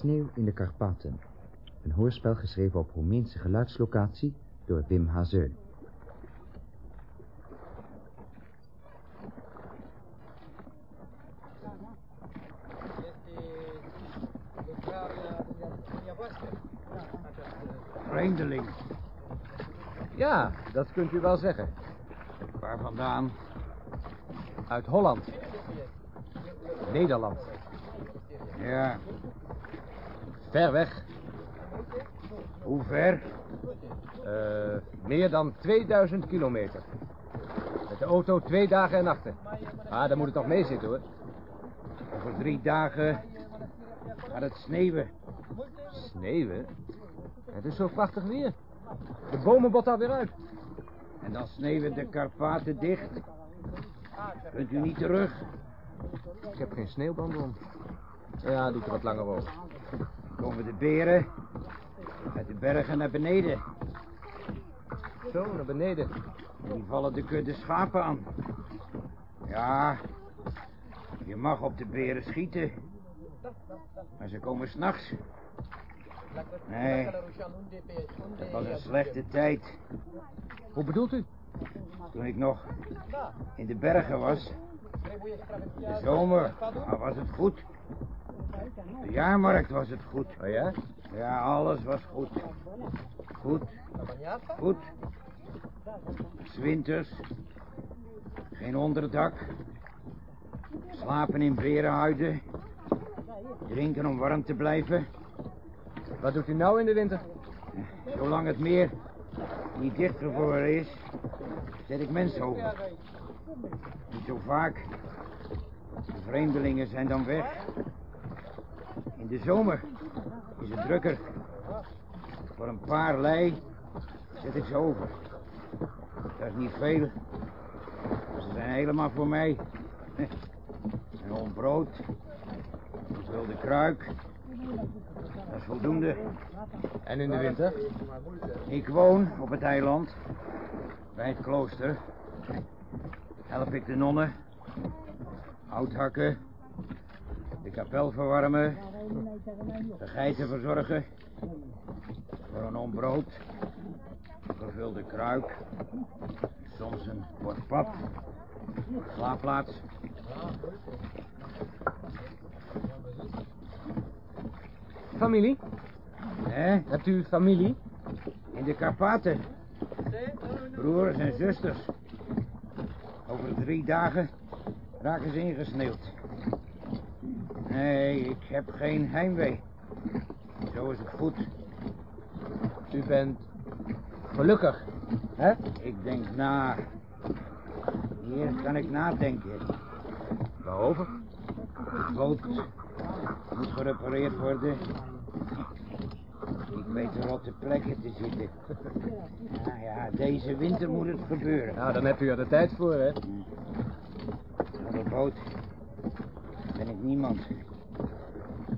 Sneeuw in de Karpaten. Een hoorspel geschreven op Roemeense geluidslocatie door Wim Hazeun. Vreemdeling. Ja, dat kunt u wel zeggen. Waar vandaan? Uit Holland. Nederland. Ja. Ver weg. Hoe ver? Uh, meer dan 2000 kilometer. Met de auto twee dagen en nachten. Ah, daar moet het toch mee zitten, hoor. Over drie dagen gaat het sneeuwen. Sneeuwen? Het is zo prachtig weer. De bomen botten alweer uit. En dan sneeuwen de Karpaten dicht. Kunt u niet terug? Ik heb geen sneeuwband om. Ja, doet er wat langer over. Komen de beren uit de bergen naar beneden. Zo, naar beneden. Die vallen de kudde schapen aan. Ja, je mag op de beren schieten. Maar ze komen s'nachts. Nee, dat was een slechte tijd. Hoe bedoelt u? Toen ik nog in de bergen was. De zomer maar was het goed. De jaarmarkt was het goed. Oh ja? Ja, alles was goed. Goed. Goed. Zwinters. Geen onderdak. Slapen in berenhuiden. Drinken om warm te blijven. Wat doet u nou in de winter? Zolang het meer niet dichtgevroren is, zet ik mensen over. Niet zo vaak. De vreemdelingen zijn dan weg. In de zomer is het drukker. Voor een paar lei zet ik ze over. Dat is niet veel. Ze zijn helemaal voor mij. Een hond brood. Een wilde kruik. Dat is voldoende. En in de winter? Ik woon op het eiland. Bij het klooster. Help ik de nonnen. Hout hakken. De kapel verwarmen. De geiten verzorgen. Voor een ombrood. Gevulde kruik. Soms een bord pap. Slaapplaats. Familie? Hè? Hebt u familie? In de Karpaten. Broers en zusters. Over drie dagen raken ze ingesneeuwd. Nee, ik heb geen heimwee. Zo is het goed. U bent gelukkig, hè? Ik denk na. Hier kan ik nadenken. Waarover? De boot moet gerepareerd worden. Ik weet er op de plekken te zitten. Nou ja, deze winter moet het gebeuren. Nou, dan hebt u er de tijd voor, hè? Op de boot ben ik niemand.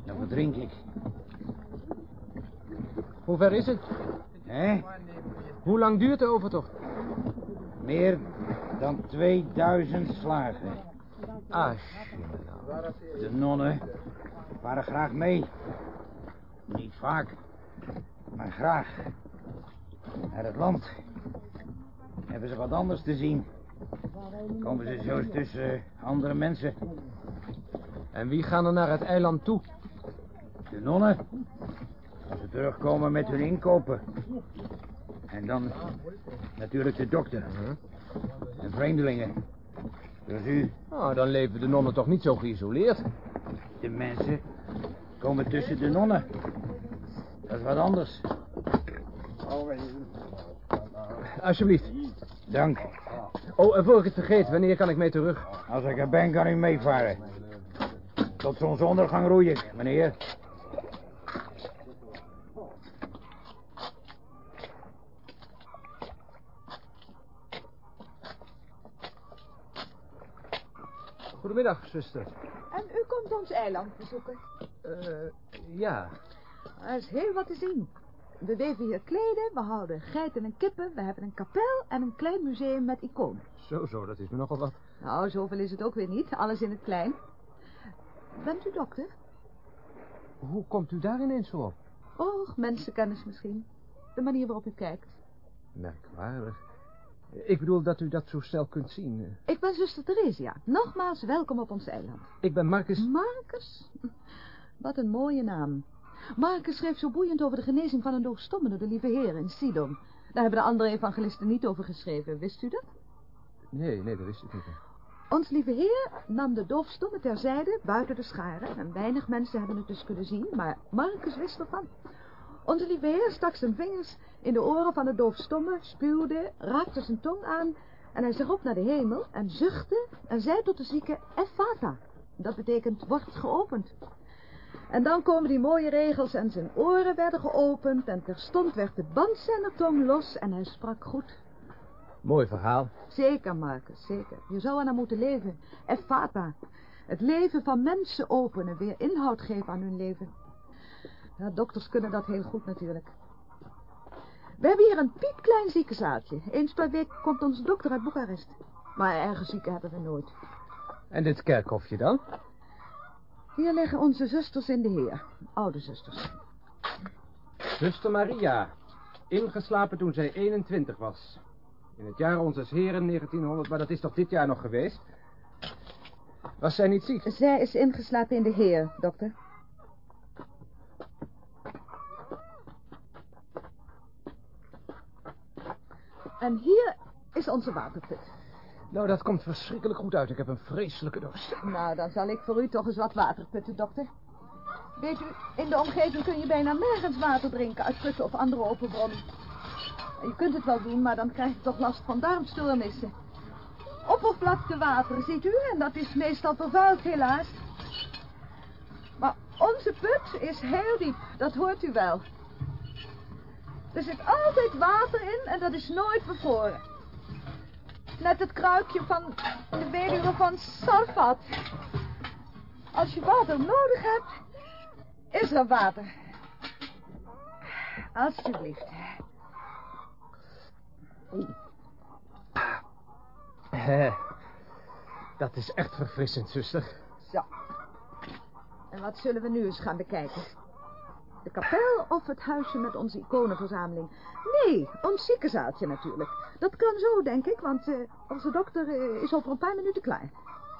Dan verdrink ik. Hoe ver is het? Hè? Hoe lang duurt de overtocht? Meer dan 2000 slagen. Ah, De nonnen waren graag mee. Niet vaak, maar graag. Naar het land. Hebben ze wat anders te zien. Komen ze zo eens tussen andere mensen. En wie gaan er naar het eiland toe? De nonnen. Als ze terugkomen met hun inkopen. En dan natuurlijk de dokter. En vreemdelingen. Dus u, Nou, dan leven de nonnen toch niet zo geïsoleerd. de mensen, komen tussen de nonnen. Dat is wat anders. Alsjeblieft. Dank. Oh, en voor ik het vergeet, wanneer kan ik mee terug? Als ik er ben, kan u meevaren. Tot zonsondergang roei ik, meneer. Goedemiddag, zuster. En u komt ons eiland bezoeken. Eh, ja. Er is heel wat te zien. We weven hier kleden, we houden geiten en kippen, we hebben een kapel en een klein museum met iconen. Zo, zo, dat is me nogal wat. Nou, zoveel is het ook weer niet, alles in het klein. Bent u dokter? Hoe komt u daar ineens zo op? Och, mensenkennis misschien. De manier waarop u kijkt. Merkwaardig. Ik bedoel dat u dat zo snel kunt zien. Ik ben zuster Theresia. Nogmaals welkom op ons eiland. Ik ben Marcus... Marcus? Wat een mooie naam. Marcus schreef zo boeiend over de genezing van een doofstomme door de lieve heer in Sidon. Daar hebben de andere evangelisten niet over geschreven, wist u dat? Nee, nee, dat wist ik niet. Ons lieve heer nam de doofstomme terzijde, buiten de scharen. En weinig mensen hebben het dus kunnen zien, maar Marcus wist ervan. Onze lieve heer stak zijn vingers in de oren van de doofstomme, spuwde, raakte zijn tong aan... en hij zag op naar de hemel en zuchtte en zei tot de zieke, Ephata. Dat betekent, wordt geopend. En dan komen die mooie regels en zijn oren werden geopend... en terstond werd de band zijn tong los en hij sprak goed. Mooi verhaal. Zeker, Marcus, zeker. Je zou aan hem moeten leven. Ephata. Het leven van mensen openen, weer inhoud geven aan hun leven. Ja, dokters kunnen dat heel goed natuurlijk. We hebben hier een piepklein ziekenzaaltje. Eens per week komt onze dokter uit Boekarest. Maar erge zieken hebben we nooit. En dit kerkhofje dan? Hier liggen onze zusters in de Heer. Oude zusters. Zuster Maria. Ingeslapen toen zij 21 was. In het jaar onze heren 1900, maar dat is toch dit jaar nog geweest? Was zij niet ziek? Zij is ingeslapen in de Heer, dokter. En hier is onze waterput. Nou, dat komt verschrikkelijk goed uit. Ik heb een vreselijke dorst. Nou, dan zal ik voor u toch eens wat water putten, dokter. Weet u, in de omgeving kun je bijna nergens water drinken uit putten of andere open bronnen. Je kunt het wel doen, maar dan krijg je toch last van darmstoornissen. Oppervlaktewater, ziet u, en dat is meestal vervuild, helaas. Maar onze put is heel diep, dat hoort u wel. Er zit altijd water in en dat is nooit bevroren. Net het kruikje van de weduwe van Sarfat. Als je water nodig hebt, is er water. Alsjeblieft. Dat is echt verfrissend, zuster. Zo. En wat zullen we nu eens gaan bekijken? De kapel of het huisje met onze iconenverzameling? Nee, ons ziekenzaaltje natuurlijk. Dat kan zo, denk ik, want uh, onze dokter uh, is over een paar minuten klaar.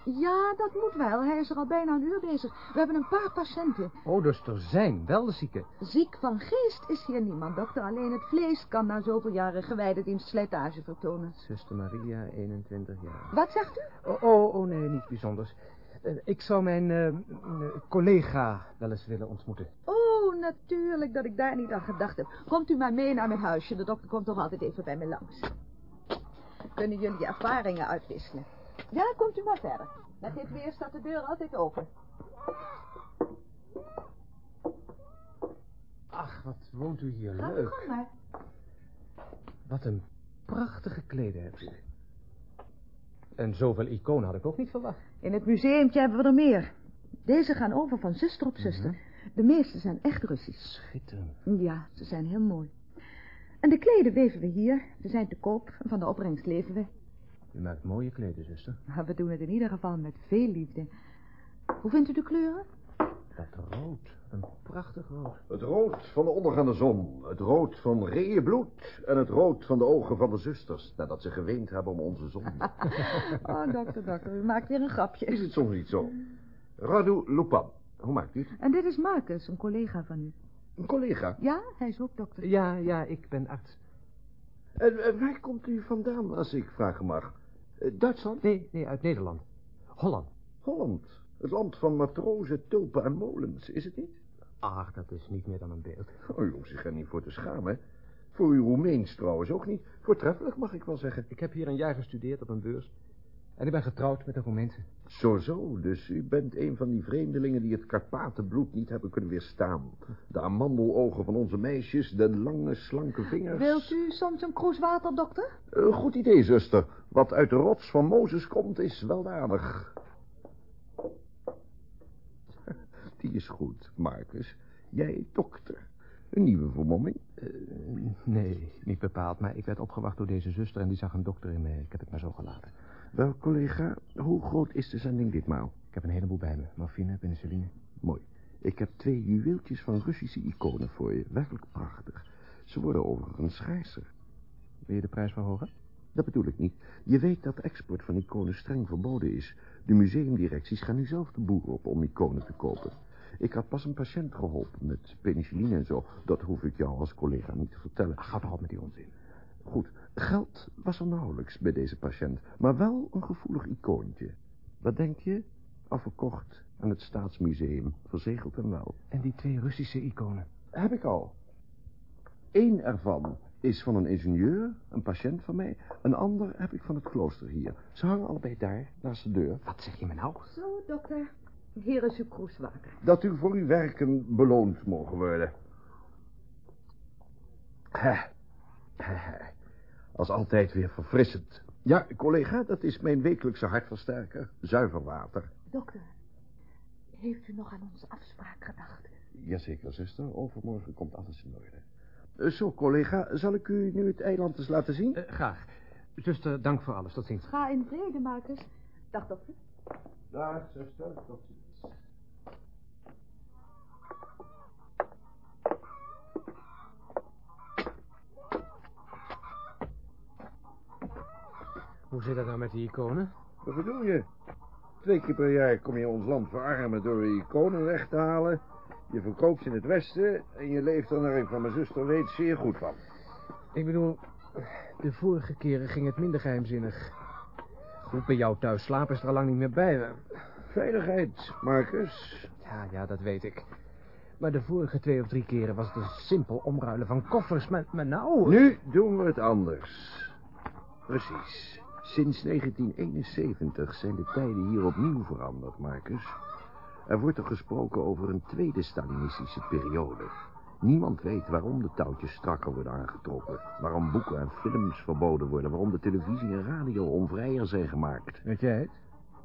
Ja, dat moet wel. Hij is er al bijna een uur bezig. We hebben een paar patiënten. Oh, dus er zijn wel zieken. Ziek van geest is hier niemand, dokter. Alleen het vlees kan na zoveel jaren gewijde dienst slijtage vertonen. Zuster Maria, 21 jaar. Wat zegt u? Oh, oh, oh nee, niets bijzonders. Uh, ik zou mijn uh, collega wel eens willen ontmoeten. Oh, natuurlijk dat ik daar niet aan gedacht heb. Komt u maar mee naar mijn huisje. De dokter komt toch altijd even bij me langs. Kunnen jullie ervaringen uitwisselen? Ja, komt u maar verder. Met dit weer staat de deur altijd open. Ach, wat woont u hier Ga leuk. Ga maar. Wat een prachtige kleden hebt u. En zoveel iconen had ik ook niet verwacht. In het museumtje hebben we er meer. Deze gaan over van zuster op zuster. Mm -hmm. De meeste zijn echt Russisch. Schitterend. Ja, ze zijn heel mooi. En de kleden weven we hier. Ze zijn te koop en van de opbrengst leven we. U maakt mooie kleden, zuster. Maar we doen het in ieder geval met veel liefde. Hoe vindt u de kleuren? Dat rood. Een prachtig rood. Het rood van de ondergaande zon. Het rood van reënbloed. En het rood van de ogen van de zusters. Nadat ze geweend hebben om onze zon. oh, dokter, dokter. U maakt weer een grapje. Is het soms niet zo? Radu Lupan. Hoe maakt u het? En dit is Marcus, een collega van u. Een collega? Ja, hij is ook dokter. Ja, ja, ik ben arts. En, en waar komt u vandaan, als ik vragen mag? Duitsland? Nee, nee, uit Nederland. Holland. Holland. Het land van matrozen, tulpen en molens, is het niet? Ach, dat is niet meer dan een beeld. Oh, u hoeft zich er niet voor te schamen. Voor uw Roemeens trouwens ook niet. Voortreffelijk, mag ik wel zeggen. Ik heb hier een jaar gestudeerd op een beurs. En ik ben getrouwd met een Roemeense. Zo, zo. Dus u bent een van die vreemdelingen die het Karpatenbloed niet hebben kunnen weerstaan. De amandelogen van onze meisjes, de lange, slanke vingers. Wilt u soms een kroes water, dokter? Uh, goed idee, zuster. Wat uit de rots van Mozes komt, is weldadig. Die is goed, Marcus. Jij dokter. Een nieuwe vermomming? Uh, nee, niet bepaald. Maar ik werd opgewacht door deze zuster en die zag een dokter in me. Ik heb het maar zo gelaten. Wel, collega, hoe groot is de zending ditmaal? Ik heb een heleboel bij me. Morfine, penicilline. Mooi. Ik heb twee juweeltjes van Russische iconen voor je. Werkelijk prachtig. Ze worden overigens schaarser. Wil je de prijs verhogen? Dat bedoel ik niet. Je weet dat export van iconen streng verboden is. De museumdirecties gaan nu zelf de boer op om iconen te kopen. Ik had pas een patiënt geholpen met penicilline en zo. Dat hoef ik jou als collega niet te vertellen. Ga toch op met die onzin. Goed, geld was er nauwelijks bij deze patiënt. Maar wel een gevoelig icoontje. Wat denk je? Afverkocht aan het Staatsmuseum. Verzegeld en wel. En die twee Russische iconen? Heb ik al. Eén ervan is van een ingenieur, een patiënt van mij. Een ander heb ik van het klooster hier. Ze hangen allebei daar, naast de deur. Wat zeg je me nou? Zo, dokter. Hier is uw kroeswater. Dat u voor uw werken beloond mogen worden. Hè. Als altijd weer verfrissend. Ja, collega, dat is mijn wekelijkse hartversterker. Zuiver water. Dokter, heeft u nog aan onze afspraak gedacht? Jazeker, zuster. Overmorgen komt alles in orde. Eh, Zo, collega, zal ik u nu het eiland eens laten zien? Eh, graag. Zuster, dank voor alles. Tot ziens. Ga in vrede, Marcus. Dag, dokter. Dag, zuster. Tot ziens. Hoe zit dat nou met die iconen? Wat bedoel je? Twee keer per jaar kom je ons land verarmen door je iconen weg te halen. Je verkoopt ze in het westen en je leeft er naar ik van mijn zuster weet zeer goed van. Ik bedoel, de vorige keren ging het minder geheimzinnig. Goed, bij jou thuis slapen is er al lang niet meer bij. Veiligheid, Marcus. Ja, ja, dat weet ik. Maar de vorige twee of drie keren was het een simpel omruilen van koffers. Maar, maar nou... Nu doen we het anders. Precies. Sinds 1971 zijn de tijden hier opnieuw veranderd, Marcus. Er wordt er gesproken over een tweede Stalinistische periode. Niemand weet waarom de touwtjes strakker worden aangetrokken. Waarom boeken en films verboden worden. Waarom de televisie en radio onvrijer zijn gemaakt. Weet jij het?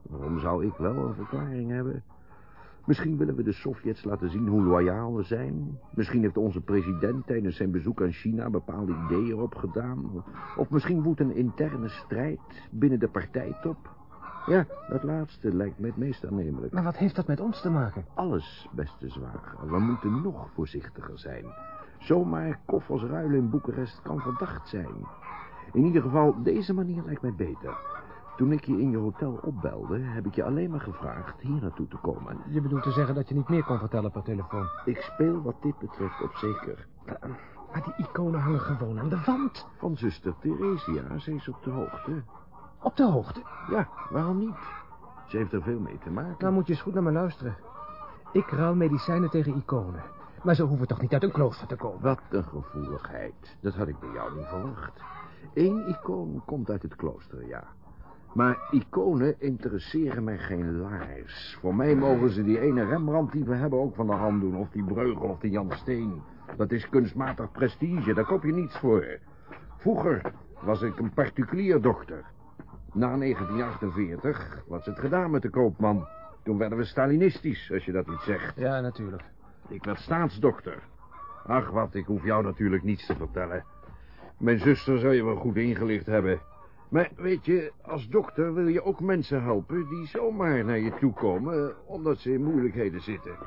Waarom zou ik wel een verklaring hebben? Misschien willen we de Sovjets laten zien hoe loyaal we zijn. Misschien heeft onze president tijdens zijn bezoek aan China bepaalde ideeën opgedaan. Of misschien woedt een interne strijd binnen de partijtop. Ja, dat laatste lijkt me het meest aannemelijk. Maar wat heeft dat met ons te maken? Alles, beste zwager. We moeten nog voorzichtiger zijn. Zomaar koffers ruilen in Boekarest kan verdacht zijn. In ieder geval, deze manier lijkt mij beter. Toen ik je in je hotel opbelde, heb ik je alleen maar gevraagd hier naartoe te komen. Je bedoelt te zeggen dat je niet meer kon vertellen per telefoon. Ik speel wat dit betreft op zeker. Maar die iconen hangen gewoon aan de wand. Van zuster Theresia, ze is op de hoogte. Op de hoogte. Ja, waarom niet? Ze heeft er veel mee te maken. Nou moet je eens goed naar me luisteren. Ik ruil medicijnen tegen iconen. Maar ze hoeven toch niet uit een klooster te komen? Wat een gevoeligheid. Dat had ik bij jou niet verwacht. Eén icoon komt uit het klooster, ja. Maar iconen interesseren mij geen laars. Voor mij mogen ze die ene Rembrandt die we hebben ook van de hand doen. Of die Breugel of die Jan Steen. Dat is kunstmatig prestige, daar koop je niets voor. Vroeger was ik een particulier dokter. Na 1948 was het gedaan met de koopman. Toen werden we Stalinistisch, als je dat niet zegt. Ja, natuurlijk. Ik werd staatsdokter. Ach, wat, ik hoef jou natuurlijk niets te vertellen. Mijn zuster zou je wel goed ingelicht hebben. Maar weet je, als dokter wil je ook mensen helpen... die zomaar naar je toe komen, omdat ze in moeilijkheden zitten.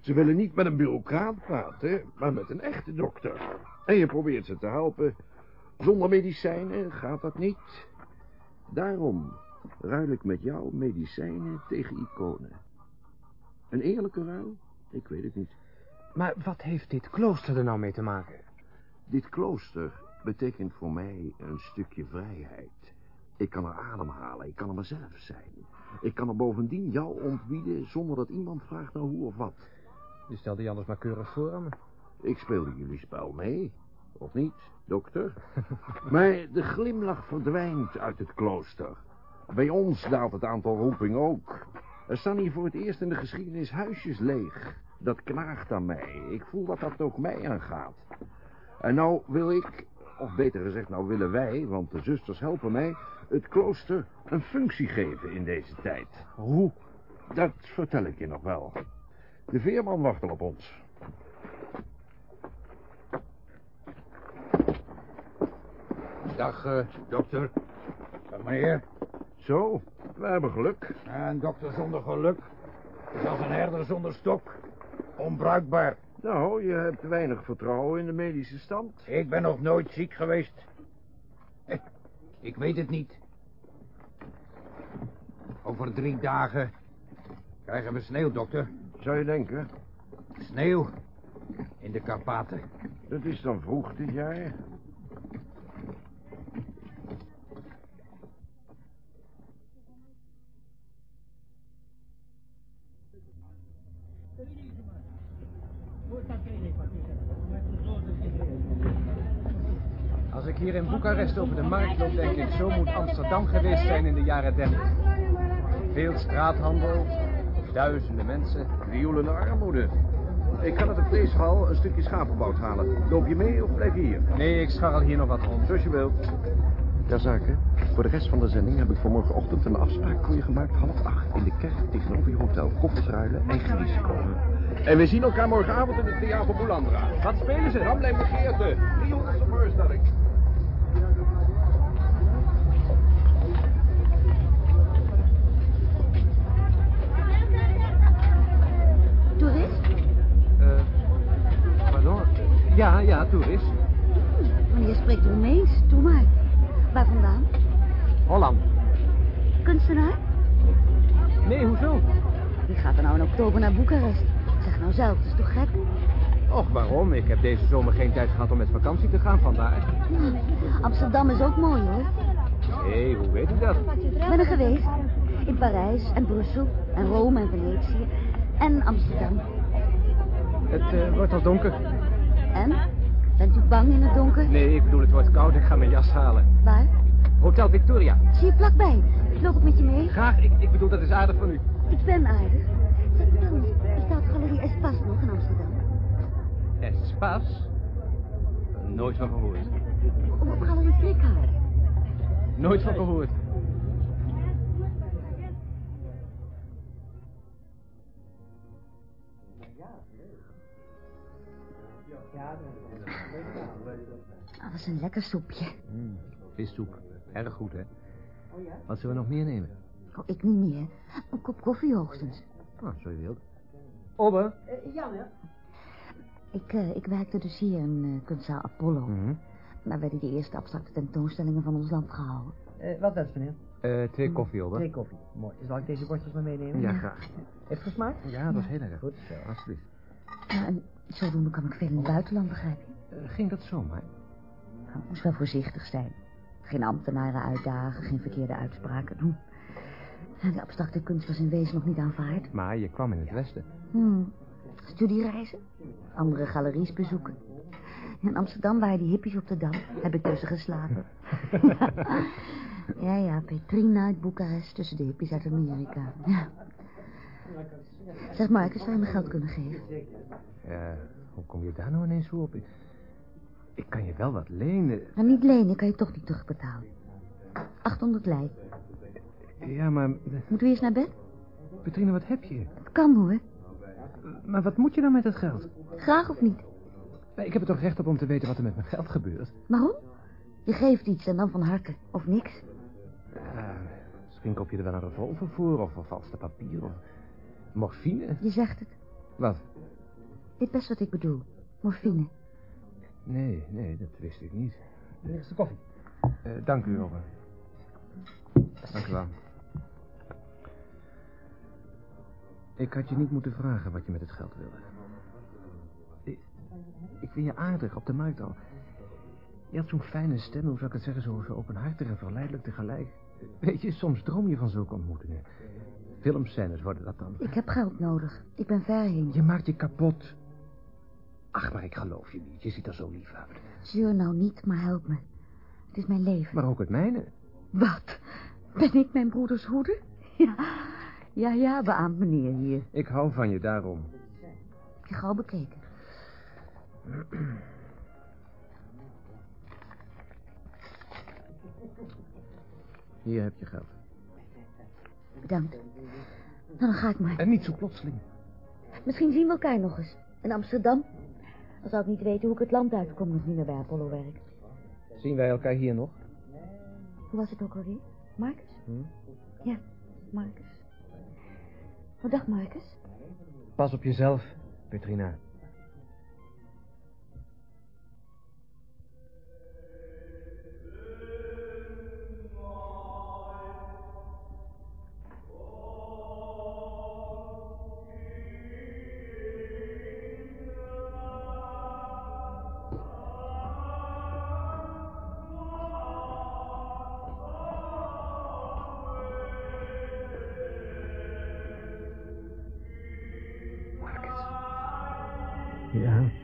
Ze willen niet met een bureaucraat praten, maar met een echte dokter. En je probeert ze te helpen. Zonder medicijnen gaat dat niet. Daarom ruil ik met jou medicijnen tegen iconen. Een eerlijke ruil? Ik weet het niet. Maar wat heeft dit klooster er nou mee te maken? Dit klooster betekent voor mij een stukje vrijheid. Ik kan er ademhalen, ik kan er mezelf zijn. Ik kan er bovendien jou ontbieden zonder dat iemand vraagt naar hoe of wat. Je stelde je anders maar keurig voor aan me. Ik speelde jullie spel mee, of niet, dokter? maar de glimlach verdwijnt uit het klooster. Bij ons daalt het aantal roepingen ook. Er staan hier voor het eerst in de geschiedenis huisjes leeg. Dat knaagt aan mij. Ik voel dat dat ook mij aangaat. En nou wil ik, of beter gezegd, nou willen wij, want de zusters helpen mij, het klooster een functie geven in deze tijd. Hoe? Dat vertel ik je nog wel. De veerman wacht al op ons. Dag, eh, dokter. Dag, meneer. Zo, we hebben geluk. Een dokter zonder geluk is als een herder zonder stok. Onbruikbaar. Nou, je hebt weinig vertrouwen in de medische stand. Ik ben nog nooit ziek geweest. Eh, Ik weet het niet. Over drie dagen krijgen we sneeuw, dokter. Zou je denken? Sneeuw in de Karpaten. Dat is dan vroeg dit jaar. Boekarest over de markt loop, denk ik, zo moet Amsterdam geweest zijn in de jaren 30. Veel straathandel, duizenden mensen. Violen armoede. Ik ga naar de vleeshal een stukje schapenbout halen. Loop je mee of blijf je hier? Nee, ik scharrel hier nog wat rond. Zoals je wilt. Ter zake, voor de rest van de zending heb ik voor morgenochtend een afspraak voor je gemaakt. Half acht in de kerk tegenover je hotel. Koffers ruilen en Gries komen. En we zien elkaar morgenavond in het Theater Boulandra. Wat spelen ze? Dan blijft begeerte. 300 voorstelling. Ja, ja, toerist. Wanneer spreekt Roemeens? Doe maar. Waar vandaan? Holland. Kunstenaar? Nee, hoezo? Die gaat er nou in oktober naar Boekarest. Zeg nou zelf, dat is toch gek? Och, waarom? Ik heb deze zomer geen tijd gehad om met vakantie te gaan vandaar. Hm, Amsterdam is ook mooi hoor. Hé, hoe weet u dat? Ik ben er geweest. In Parijs en Brussel en Rome en Venetië. En Amsterdam. Het eh, wordt al donker. En? Bent u bang in het donker? Nee, ik bedoel, het wordt koud. Ik ga mijn jas halen. Waar? Hotel Victoria. Zie je vlakbij. Loop ik met je mee? Graag, ik, ik bedoel, dat is aardig van u. Ik ben aardig. Zeg me bestaat Galerie Espas nog in Amsterdam? Espas? Nooit van gehoord. Of op Galerie Trikhaar? Nooit van gehoord. Dat was een lekker soepje. Mm, vissoep. Erg goed, hè? Wat zullen we nog meer nemen? Oh, ik niet meer. Een kop koffie hoogstens. Oh, zo je wilt. Obbe. Ik, eh, ik werkte dus hier in eh, kunstzaal Apollo. Mhm. Daar werden de eerste abstracte tentoonstellingen van ons land gehouden. Eh, wat wenst meneer? Eh, twee koffie, Obbe. Twee koffie. Mooi. Zal ik deze bordjes maar meenemen? Ja, graag. Heeft het gesmaakt? Ja, dat was heel erg Goed. Ja, alsjeblieft. Ja, en zodoende kwam ik veel in het buitenland, begrijp je. Eh, ging dat zomaar? Nou, moest wel voorzichtig zijn. Geen ambtenaren uitdagen, geen verkeerde uitspraken doen. En de abstracte kunst was in wezen nog niet aanvaard. Maar je kwam in het westen. Hmm. Studiereizen, andere galeries bezoeken. In Amsterdam waren die hippies op de Dam. Heb ik tussen geslapen. ja, ja, Petrina uit Boekarest tussen de hippies uit Amerika. Ja. Zeg Marcus, zou je me geld kunnen geven? Ja, hoe kom je daar nou ineens zo op? Ik, ik kan je wel wat lenen. Nou, niet lenen, kan je toch niet terugbetalen. 800 lei. Ja, maar... Moeten we eerst naar bed? Petrine, wat heb je? Dat kan hoor. Maar wat moet je dan met het geld? Graag of niet? Ik heb er toch recht op om te weten wat er met mijn geld gebeurt? Waarom? Je geeft iets en dan van harte. Of niks. Ja, misschien koop je er wel een revolver voor, of vervalste papier, of morfine. Je zegt het. Wat? Dit best wat ik bedoel. Morfine. Nee, nee, dat wist ik niet. Hier is de koffie. Eh, dank u, Robert. Dank u wel. Ik had je niet moeten vragen wat je met het geld wilde. Ik, ik vind je aardig, op de markt al. Je had zo'n fijne stem, hoe zou ik het zeggen, zo, zo openhartig en verleidelijk tegelijk. Weet je, soms droom je van zulke ontmoetingen. Filmscènes worden dat dan. Ik heb geld nodig. Ik ben ver heen. Je maakt je kapot. Ach, maar ik geloof je niet. Je ziet er zo lief uit. Zeur nou niet, maar help me. Het is mijn leven. Maar ook het mijne. Wat? Ben ik mijn broeders hoeder? Ja, ja, ja, beaamd meneer hier. Ik hou van je, daarom. Heb je gauw bekeken? Hier heb je geld. Bedankt. Nou, dan ga ik maar. En niet zo plotseling. Misschien zien we elkaar nog eens. In Amsterdam. Dan zou ik niet weten hoe ik het land uitkom als ik niet meer bij Apollo werk. Zien wij elkaar hier nog? Hoe was het ook alweer? Marcus? Hm? Ja, Marcus. Oh, dag Marcus. Pas op jezelf. Petrina. Ja,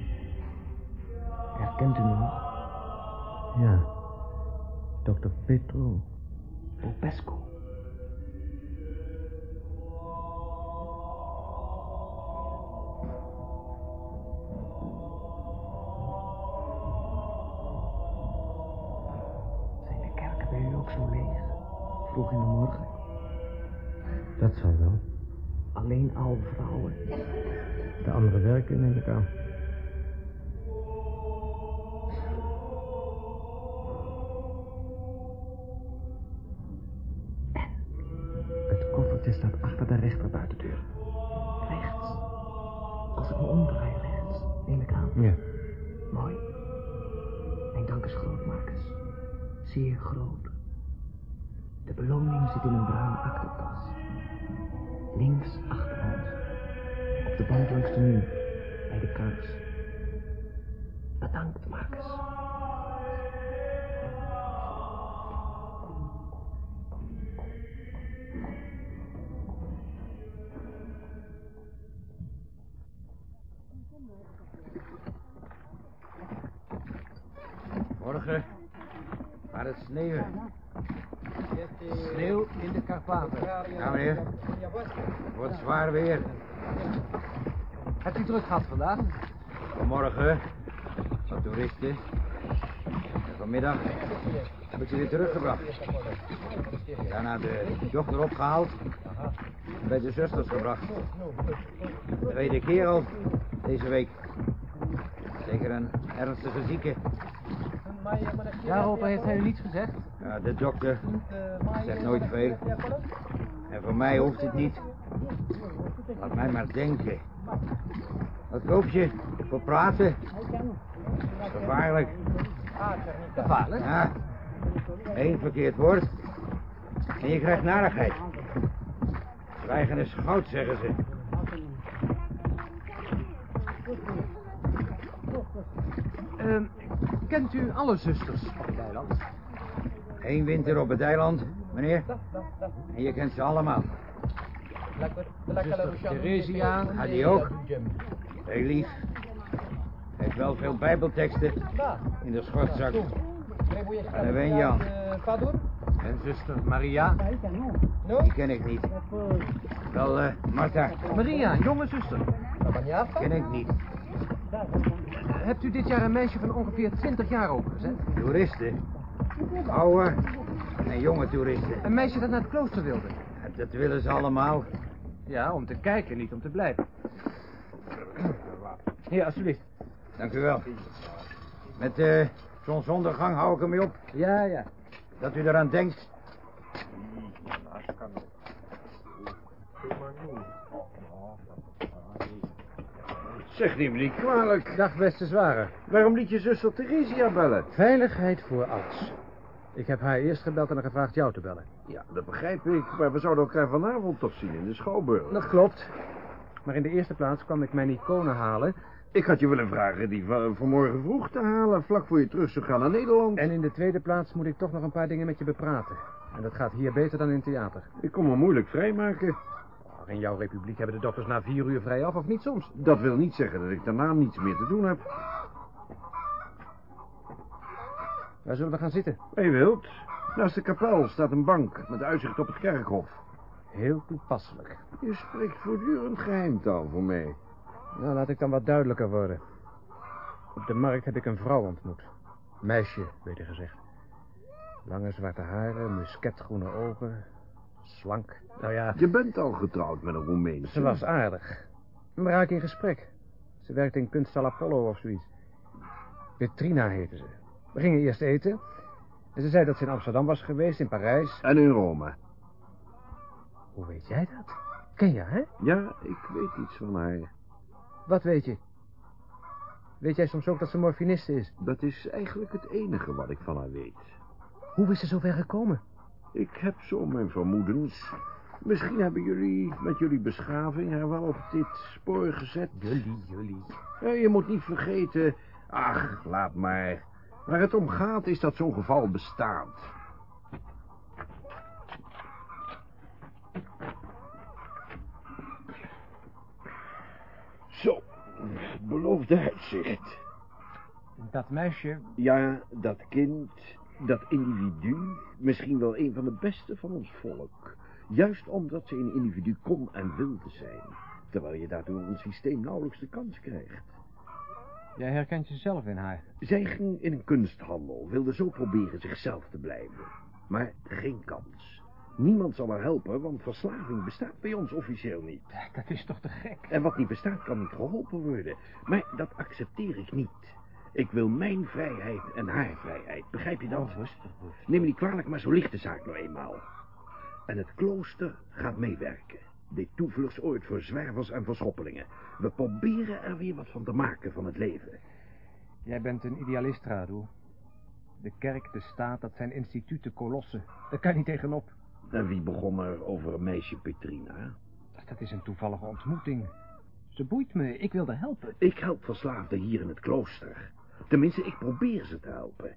sneeuwen. Sneeuw in de Karpaten. Ja, meneer. Het wordt zwaar weer. Hebt u druk gehad vandaag? Vanmorgen wat toeristen. En vanmiddag heb ik ze weer teruggebracht. Daarna de dochter opgehaald en bij de zusters gebracht. De tweede keer al deze week. Zeker een ernstige zieke. Daarover heeft hij u niets gezegd? Ja, de dokter zegt nooit veel. En voor mij hoeft het niet. Laat mij maar denken. Wat koop je voor praten? Gevaarlijk. Gevaarlijk? Ja. Eén verkeerd woord. En je krijgt narigheid. Zwijgen is goud, zeggen ze. Ehm, kent u alle zusters op het eiland? Eén winter op het eiland, meneer. En je kent ze allemaal. Zuster Theresia. Ja, die ook. Heel lief. Heeft wel veel bijbelteksten in de schortzak. En dan wen je aan. En zuster Maria. Die ken ik niet. Wel, eh, Martha, Maria, jonge zuster. ken ik niet. Hebt u dit jaar een meisje van ongeveer 20 jaar overgezet? Toeristen. Oude en jonge toeristen. Een meisje dat naar het klooster wilde. Dat willen ze allemaal. Ja, om te kijken, niet om te blijven. Hier, alsjeblieft. Dank u wel. Met eh zonsondergang hou ik ermee op. Ja, ja. Dat u eraan denkt. Zeg, neem me niet kwalijk. Dag, beste zware. Waarom liet je zuster Theresia bellen? Veiligheid voor alles. Ik heb haar eerst gebeld en gevraagd jou te bellen. Ja, dat begrijp ik. Maar we zouden elkaar vanavond toch zien in de Schouwburg. Dat klopt. Maar in de eerste plaats kwam ik mijn iconen halen... Ik had je willen vragen die van vanmorgen vroeg te halen... vlak voor je terug zou gaan naar Nederland. En in de tweede plaats moet ik toch nog een paar dingen met je bepraten. En dat gaat hier beter dan in het theater. Ik kon me moeilijk vrijmaken. In jouw republiek hebben de dokters na vier uur vrij af, of niet soms? Dat wil niet zeggen dat ik daarna niets meer te doen heb. Waar zullen we gaan zitten? Hé, Wild. Naast de kapel staat een bank met uitzicht op het kerkhof. Heel toepasselijk. Je spreekt voortdurend geheimtaal voor mij. Nou, laat ik dan wat duidelijker worden. Op de markt heb ik een vrouw ontmoet. Meisje, beter gezegd. Lange zwarte haren, musketgroene ogen. Slank. Nou ja, Je bent al getrouwd met een Roemeense. ze was aardig. We raken in gesprek. Ze werkte in kunststal Apollo of zoiets. Petrina heette ze. We gingen eerst eten. En ze zei dat ze in Amsterdam was geweest, in Parijs. En in Rome. Hoe weet jij dat? Ken je, hè? Ja, ik weet iets van haar. Wat weet je? Weet jij soms ook dat ze morfiniste is? Dat is eigenlijk het enige wat ik van haar weet. Hoe is ze zover gekomen? Ik heb zo mijn vermoedens. Misschien hebben jullie met jullie beschaving haar wel op dit spoor gezet. Jullie, jullie. Ja, je moet niet vergeten... Ach, laat maar. Waar het om gaat is dat zo'n geval bestaat. Zo, beloofde uitzicht. Dat meisje... Ja, dat kind, dat individu, misschien wel een van de beste van ons volk. Juist omdat ze een individu kon en wilde zijn. Terwijl je daardoor een systeem nauwelijks de kans krijgt. Jij herkent jezelf in haar. Zij ging in een kunsthandel, wilde zo proberen zichzelf te blijven. Maar geen kans. Niemand zal haar helpen, want verslaving bestaat bij ons officieel niet. Dat is toch te gek? En wat niet bestaat, kan niet geholpen worden. Maar dat accepteer ik niet. Ik wil mijn vrijheid en haar vrijheid. Begrijp je dat? Neem me niet kwalijk, maar zo ligt de zaak nou eenmaal. En het klooster gaat meewerken. Dit toevluchtsoord voor zwervers en verschoppelingen. We proberen er weer wat van te maken van het leven. Jij bent een idealist, Radu. De kerk, de staat, dat zijn instituten, kolossen. Daar kan je niet tegenop. En wie begon er over een meisje Petrina? Dat is een toevallige ontmoeting. Ze boeit me, ik wil haar helpen. Ik help verslaafden hier in het klooster. Tenminste, ik probeer ze te helpen.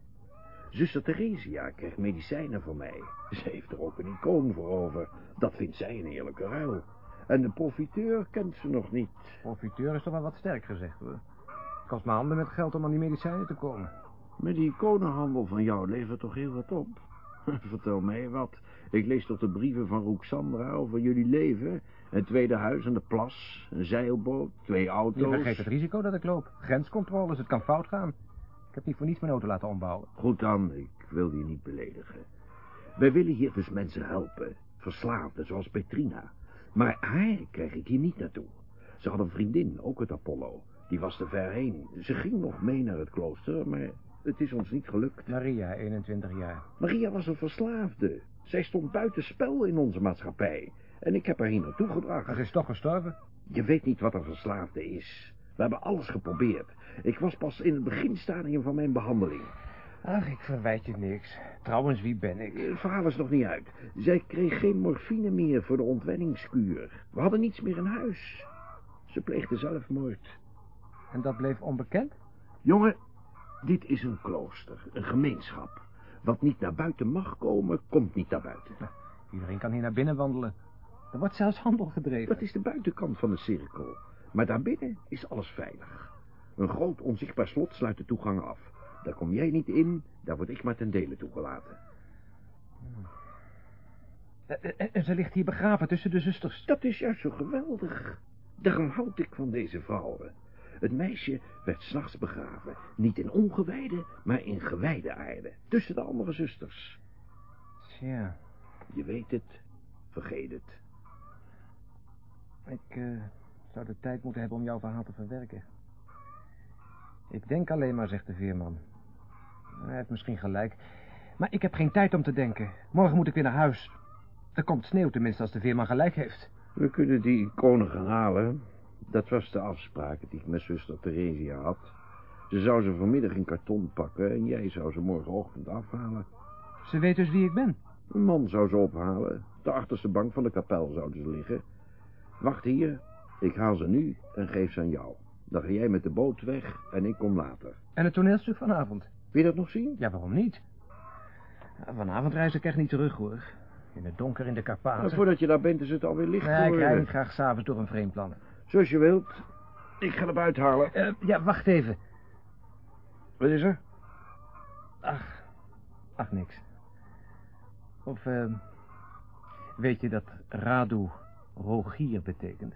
Zuster Theresia krijgt medicijnen van mij. Ze heeft er ook een icoon voor over. Dat vindt zij een eerlijke ruil. En de profiteur kent ze nog niet. Profiteur is toch wel wat sterk gezegd, hoor. Het kost me handen met geld om aan die medicijnen te komen. Met die iconenhandel van jou levert toch heel wat op? Vertel mij wat. Ik lees toch de brieven van Roxandra over jullie leven. Een tweede huis aan de plas, een zeilboot, twee auto's. Je vergeet het risico dat ik loop. Grenscontroles, het kan fout gaan. Ik heb niet voor niets mijn auto laten ombouwen. Goed dan, ik wil je niet beledigen. Wij willen hier dus mensen helpen. Verslaafden, zoals Petrina. Maar haar krijg ik hier niet naartoe. Ze had een vriendin, ook uit Apollo. Die was te ver heen. Ze ging nog mee naar het klooster, maar het is ons niet gelukt. Maria, 21 jaar. Maria was een verslaafde. Zij stond buiten spel in onze maatschappij. En ik heb haar hier naartoe gebracht. Ze is toch gestorven? Je weet niet wat een verslaafde is. We hebben alles geprobeerd. Ik was pas in het beginstadium van mijn behandeling. Ach, ik verwijt je niks. Trouwens, wie ben ik? Het verhaal is nog niet uit. Zij kreeg geen morfine meer voor de ontwenningskuur. We hadden niets meer in huis. Ze pleegde zelfmoord. En dat bleef onbekend? Jongen, dit is een klooster, een gemeenschap. Wat niet naar buiten mag komen, komt niet naar buiten. Iedereen kan hier naar binnen wandelen. Er wordt zelfs handel gedreven. Dat is de buitenkant van de cirkel. Maar daarbinnen is alles veilig. Een groot onzichtbaar slot sluit de toegang af. Daar kom jij niet in, daar word ik maar ten dele toegelaten. En Eh, ze ligt hier begraven tussen de zusters. Dat is juist zo geweldig. Daarom houd ik van deze vrouwen. Het meisje werd s'nachts begraven. Niet in ongewijde, maar in gewijde aarde. Tussen de andere zusters. Tja, Je weet het, vergeet het. ik eh, zou de tijd moeten hebben om jouw verhaal te verwerken. Ik denk alleen maar, zegt de veerman. Hij heeft misschien gelijk. Maar ik heb geen tijd om te denken. Morgen moet ik weer naar huis. Er komt sneeuw tenminste als de veerman gelijk heeft. We kunnen die iconen gaan halen. Dat was de afspraak die ik met zuster Theresia had. Ze zou ze vanmiddag in karton pakken en jij zou ze morgenochtend afhalen. Ze weet dus wie ik ben. Een man zou ze ophalen. De achterste bank van de kapel zouden ze liggen. Wacht hier, ik haal ze nu en geef ze aan jou. Dan ga jij met de boot weg en ik kom later. En het toneelstuk vanavond. Wil je dat nog zien? Ja, waarom niet? Ja, Vanavond reis ik echt niet terug, hoor. In het donker in de Karpaten. voordat je daar bent is het alweer licht Nee, ik rijd niet graag s'avonds door een vreemd land. Zoals je wilt. Ik ga hem uithalen. Eh, ja, wacht even. Wat is er? Ach, ach, niks. Of, eh, weet je dat Radu Rogier betekent?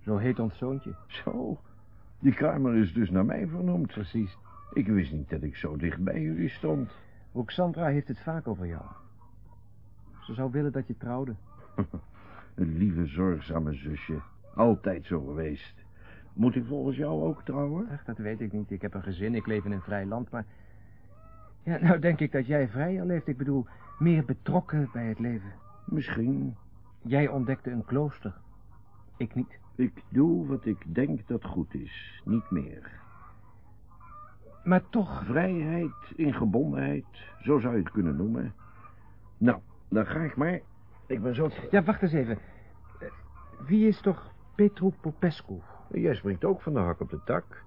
Zo heet ons zoontje. Zo, die kamer is dus naar mij vernoemd. Precies. Ik wist niet dat ik zo dicht bij jullie stond. Roxandra heeft het vaak over jou. Ze zou willen dat je trouwde. Een lieve, zorgzame zusje. Altijd zo geweest. Moet ik volgens jou ook trouwen? Ach, dat weet ik niet. Ik heb een gezin, ik leef in een vrij land, maar... Ja, nou denk ik dat jij vrijer leeft. Ik bedoel, meer betrokken bij het leven. Misschien. Jij ontdekte een klooster. Ik niet. Ik doe wat ik denk dat goed is, niet meer. Maar toch... Vrijheid in gebondenheid, zo zou je het kunnen noemen. Nou, dan ga ik maar. Ik ben zo... Ja, wacht eens even. Eh, Wie is toch Petru Popescu? Jij springt ook van de hak op de tak.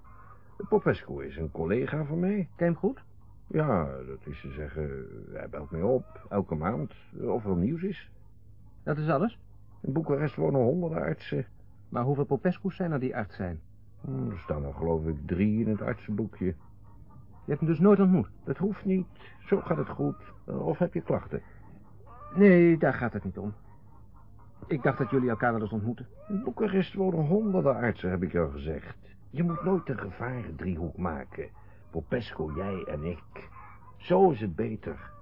Popescu is een collega van mij. Ken je hem goed? Ja, dat is te zeggen, hij belt mij op, elke maand, of er nieuws is. Dat is alles? In Boekarest wonen honderden artsen. Maar hoeveel Popescu's zijn er die arts zijn? Hm, Er staan er geloof ik drie in het artsenboekje. Je hebt hem dus nooit ontmoet? Dat hoeft niet, zo gaat het goed. Of heb je klachten? Nee, daar gaat het niet om. Ik dacht dat jullie elkaar wel eens ontmoeten. In Boekarest wonen honderden artsen, heb ik jou gezegd. Je moet nooit een gevarendriehoek maken. Popescu, jij en ik. Zo is het beter.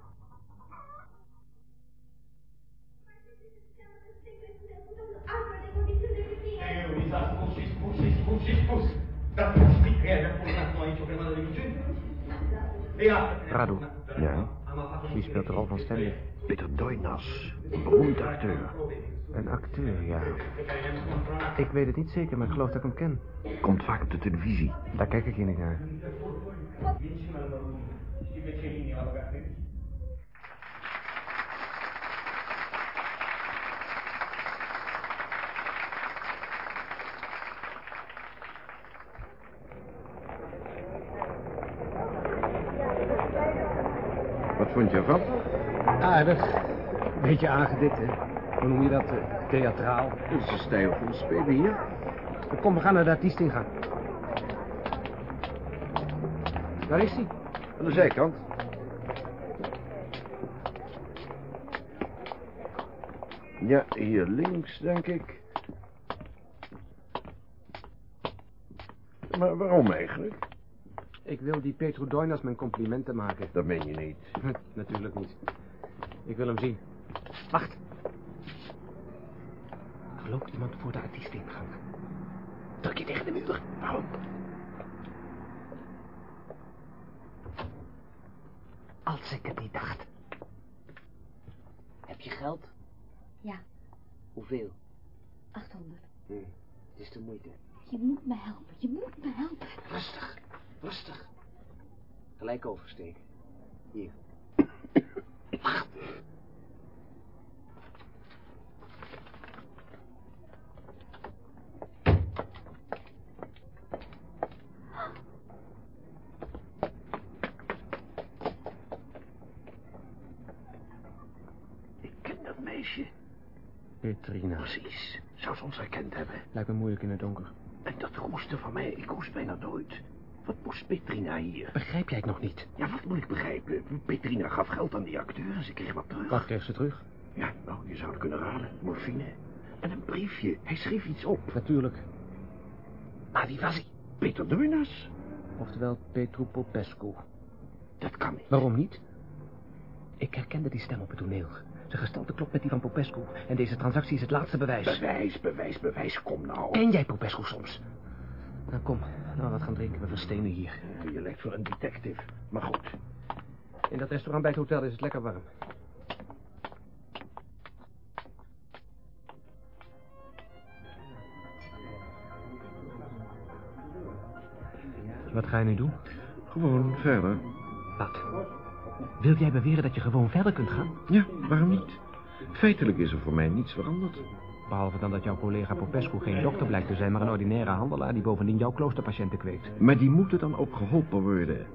Radu, Ja, wie speelt de rol van Stanley? Peter Doinas, een beroemd acteur. Een acteur, ja. Ik weet het niet zeker, maar ik geloof dat ik hem ken. Komt vaak op de televisie. Daar kijk ik niet naar. Wat vond je ervan? Aardig. Beetje aangedikt, hè? Hoe noem je dat? eh, theatraal. Dat is de stijl van het spelen hier. Kom, we gaan naar de artiest ingaan. Waar is hij? Aan de zijkant. Ja, hier links, denk ik. Maar waarom eigenlijk? Ik wil die Petro Doinas mijn complimenten maken. Dat meen je niet. Natuurlijk niet. Ik wil hem zien. Wacht. Er loopt iemand voor de artiestingang. Druk je tegen de muur. Waarom? Als ik het niet dacht. Heb je geld? Ja, Hoeveel? 800. Hm, het is de moeite. Je moet me helpen, je moet me helpen. Rustig, rustig. Gelijk oversteken. Hier. Ik ken dat meisje. Petrina. Precies. Zou ze ons herkend hebben. Lijkt me moeilijk in het donker. En dat hoesten van mij, ik hoest bijna nooit. Wat moest Petrina hier? Begrijp jij het nog niet? Ja, wat moet ik begrijpen? Petrina gaf geld aan die acteur en ze kreeg wat terug. Wat kreeg ze terug? Ja, nou, je zou het kunnen raden. Morfine. En een briefje. Hij schreef iets op. Natuurlijk. Maar wie was hij? Peter Doinas? Oftewel Petru Popescu. Dat kan niet. Waarom niet? Ik herkende die stem op het toneel. Zijn gestalte klopt met die van Popescu. En deze transactie is het laatste bewijs. Bewijs, bewijs, bewijs. Kom nou. Ken jij Popescu soms? Nou, kom. Nou, wat gaan drinken. We verstenen hier. Je lijkt voor een detective. Maar goed. In dat restaurant bij het hotel is het lekker warm. Wat ga je nu doen? Gewoon verder. Wat? Wil jij beweren dat je gewoon verder kunt gaan? Ja, waarom niet? Feitelijk is er voor mij niets veranderd. Behalve dan dat jouw collega Popescu geen dokter blijkt te zijn... maar een ordinaire handelaar die bovendien jouw kloosterpatiënten kweekt. Maar die moeten dan ook geholpen worden.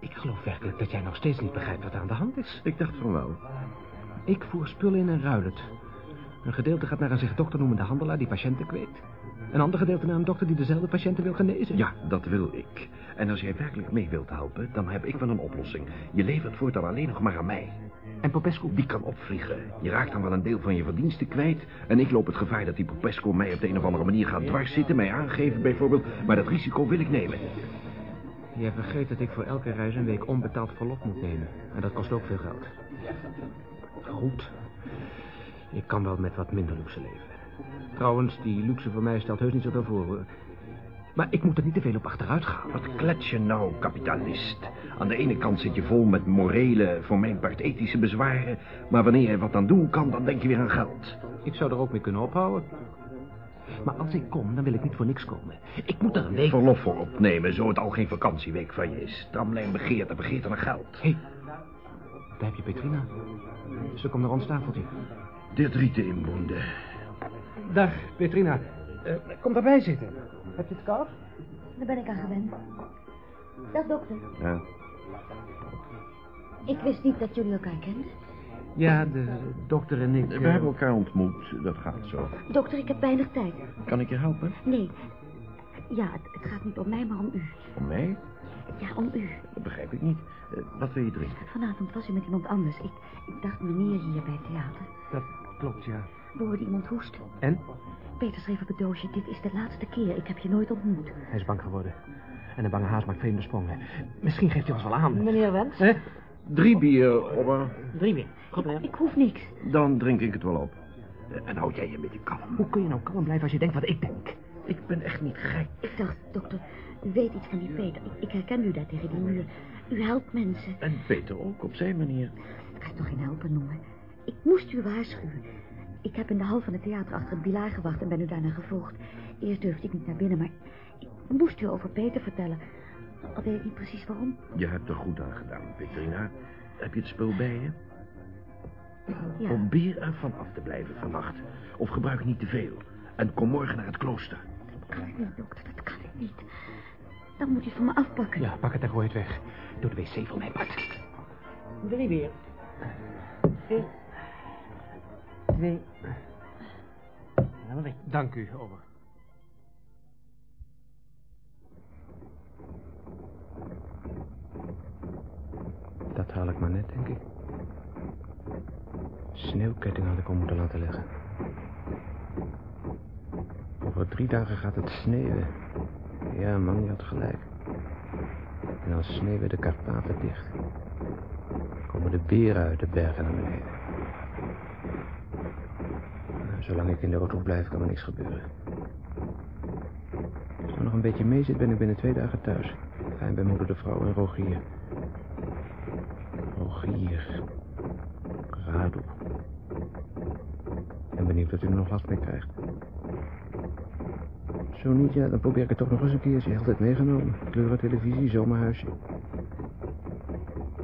Ik geloof werkelijk dat jij nog steeds niet begrijpt wat er aan de hand is. Ik dacht van wel. Ik voer spullen in en ruil het. Een gedeelte gaat naar een zich dokter noemende handelaar die patiënten kweekt. Een ander gedeelte naar een dokter die dezelfde patiënten wil genezen. Ja, dat wil ik. En als jij werkelijk mee wilt helpen, dan heb ik wel een oplossing. Je levert voortaan alleen nog maar aan mij. En Popescu? Die kan opvliegen. Je raakt dan wel een deel van je verdiensten kwijt. En ik loop het gevaar dat die Popesco mij op de een of andere manier gaat dwarszitten, mij aangeven bijvoorbeeld. Maar dat risico wil ik nemen. Jij vergeet dat ik voor elke reis een week onbetaald verlof moet nemen. En dat kost ook veel geld. Goed. Ik kan wel met wat minder luxe leven. Trouwens, die luxe voor mij stelt heus niet zoveel voor. hoor. Maar ik moet er niet te veel op achteruit gaan. Wat klets je nou, kapitalist? Aan de ene kant zit je vol met morele, voor mijn part ethische bezwaren. Maar wanneer je wat aan doen kan, dan denk je weer aan geld. Ik zou er ook mee kunnen ophouden. Maar als ik kom, dan wil ik niet voor niks komen. Ik moet er een week... Verlof voor opnemen, zo het al geen vakantieweek van je is. Tramlijn begeert en begeert er naar geld. Hé, daar heb je Petrina. Ze komt naar ons tafeltje. Dit rieten inboende. Dag, Petrina. Eh, kom daarbij zitten. Heb je het koud? Daar ben ik aan gewend. Dag, dokter. Ja. Ik wist niet dat jullie elkaar kenden. Ja, de dokter en ik... We eh, hebben elkaar ontmoet, dat gaat zo. Dokter, ik heb weinig tijd. Kan ik je helpen? Nee. Ja, het, het gaat niet om mij, maar om u. Om mij? Ja, om u. Dat begrijp ik niet. Eh, wat wil je drinken? Vanavond was u met iemand anders. Ik, ik dacht meneer hier bij het theater. Dat klopt, ja. We hoorden iemand hoesten. En? Peter schreef op het doosje, dit is de laatste keer. Ik heb je nooit ontmoet. Hij is bang geworden. En een bange haas maakt vreemde sprongen. Misschien geeft hij ons wel aan. Meneer Wens? Hè? Drie bier, Obber. Drie weer. Goed, meneer. Ik hoef niks. Dan drink ik het wel op. Eh, En houd jij je een beetje kalm. Hoe kun je nou kalm blijven als je denkt wat ik denk? Ik ben echt niet gek. Ik dacht, dokter, u weet iets van die Peter. Ik, ik herken u daar tegen die muur. U helpt mensen. En Peter ook, op zijn manier. Ik kan het toch geen helpen noemen. Ik moest u waarschuwen. Ik heb in de hal van het theater achter het bilaar gewacht en ben u daarna gevolgd. Eerst durfde ik niet naar binnen, maar ik moest u over Peter vertellen. Al weet ik niet precies waarom. Je hebt er goed aan gedaan, Petrina. Heb je het spul bij je? Ja, Probeer er van af te blijven vannacht. Of gebruik niet te veel. En kom morgen naar het klooster. dat kan ik niet, dokter. Dat kan ik niet. Dan moet u het van me afpakken. Ja, pak het en gooi het weg. Doe de wc voor mij, Bart. Drie weer. Eén. Twee. Dan. Dank u, over. Dat haal ik maar net, denk ik. Sneeuwketting had ik om moeten laten leggen. Over drie dagen gaat het sneeuwen. Ja, man, je had gelijk. En dan sneeuwen de Karpaten dicht. Komen de beren uit de bergen naar beneden. Zolang ik in de auto blijf, kan er niks gebeuren. Als er nog een beetje mee zit, ben ik binnen twee dagen thuis. Fijn bij moeder de vrouw en Rogier. Rogier. Radu. Ik ben benieuwd of u er nog last mee krijgt. Zo niet, ja, dan probeer ik het toch nog eens een keertje. Altijd meegenomen. Kleuren, televisie, zomerhuisje.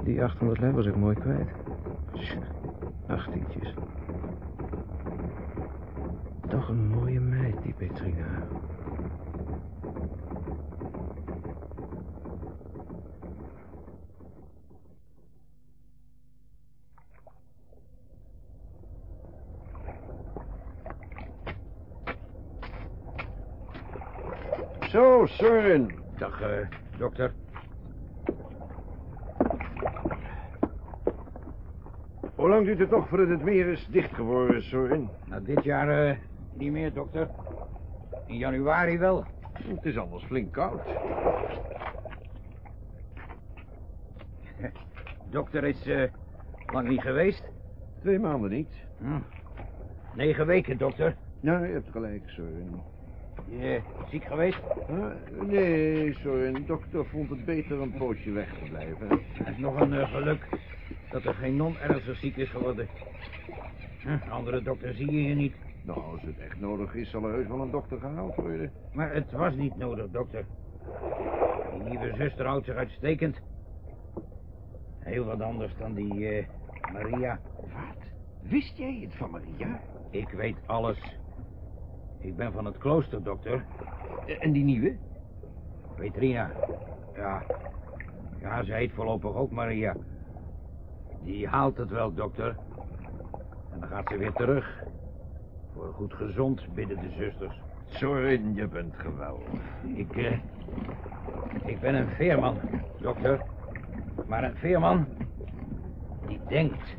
Die 800 lei was ik mooi kwijt. Achttientjes. Toch een mooie meid, die Petrina. Zo, Søren. Dag, eh, dokter. Hoe lang duurt het toch voordat het meer is dicht geworden, Søren? Nou, dit jaar eh, niet meer, dokter. In januari wel. Het is anders flink koud. Dokter is eh, lang niet geweest. Twee maanden niet. Hm. Negen weken, dokter. Ja, je hebt gelijk, Søren. Je ziek geweest? Nee, Søren. De dokter vond het beter een poosje weg te blijven. Het is nog een eh, geluk dat er geen non ernstig ziek is geworden. Hm, andere dokter zie je hier niet. Nou, als het echt nodig is, zal er heus wel een dokter gehaald worden. Maar het was niet nodig, dokter. Die nieuwe zuster houdt zich uitstekend. Heel wat anders dan die eh, Maria. Wat? Wist jij het van Maria? Ik weet alles. Ik ben van het klooster, dokter. Eh, En die nieuwe? Petrina. Ja. Ja, ze heet voorlopig ook Maria. Die haalt het wel, dokter. En dan gaat ze weer terug. Voor goed gezond, bidden de zusters. Søren, je bent geweldig. Ik, eh, ik ben een veerman, dokter. Maar een veerman die denkt.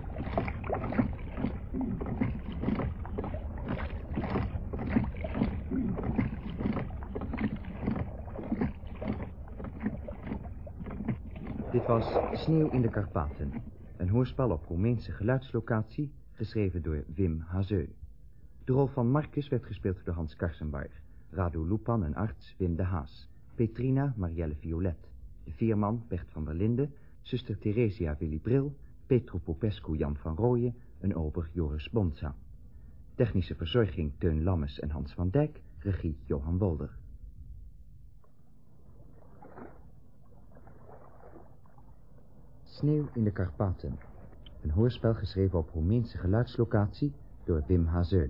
Dit was Sneeuw in de Karpaten. Een hoorspel op Roemeense geluidslocatie, geschreven door Wim Hazeu. De rol van Marcus werd gespeeld door Hans Karsenbarg. Radu Lupan en arts Wim de Haas. Petrina Marielle Violet. De veerman Bert van der Linden. Zuster Theresia Willy Bril. Petro Popescu Jan van Rooyen. En ober Joris Bonza. Technische verzorging Teun Lammes en Hans van Dijk. Regie Johan Wolder. Sneeuw in de Karpaten. Een hoorspel geschreven op Roemeense geluidslocatie door Wim Hazeu.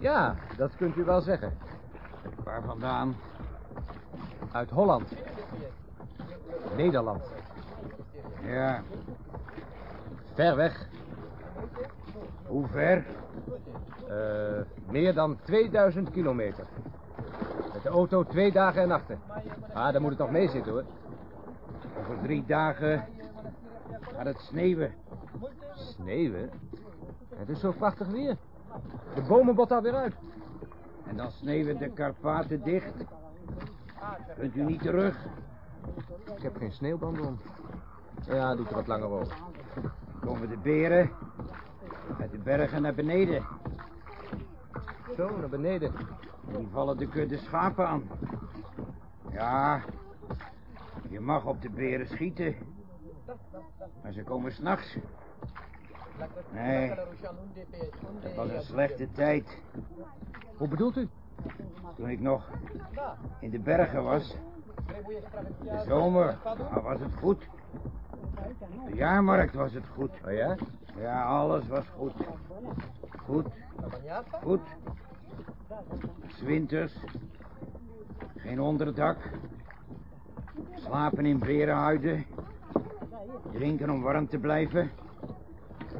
Ja, dat kunt u wel zeggen. Waar vandaan? Uit Holland. Nederland. Ja, Ver weg. hoe ver? Eh, meer dan 2000 kilometer. Met de auto twee dagen en nachten. Ah, daar moet het nog mee zitten, hoor. Over drie dagen gaat het sneeuwen. Sneeuwen? Het is zo prachtig weer. De bomen botten alweer uit. En dan sneeuwen de Karpaten dicht. Kunt u niet terug? Ik heb geen sneeuwbanden om. Ja, doet er wat langer over. Komen de beren uit de bergen naar beneden. Zo, naar beneden. Die vallen de kudde schapen aan. Ja, je mag op de beren schieten. Maar ze komen s'nachts. Nee, dat was een slechte tijd. Hoe bedoelt u? Toen ik nog in de bergen was. De zomer, maar was het goed. De jaarmarkt was het goed. Oh ja? Ja, alles was goed. Goed. Goed. 's winters. Geen onderdak. Slapen in berenhuiden. Drinken om warm te blijven.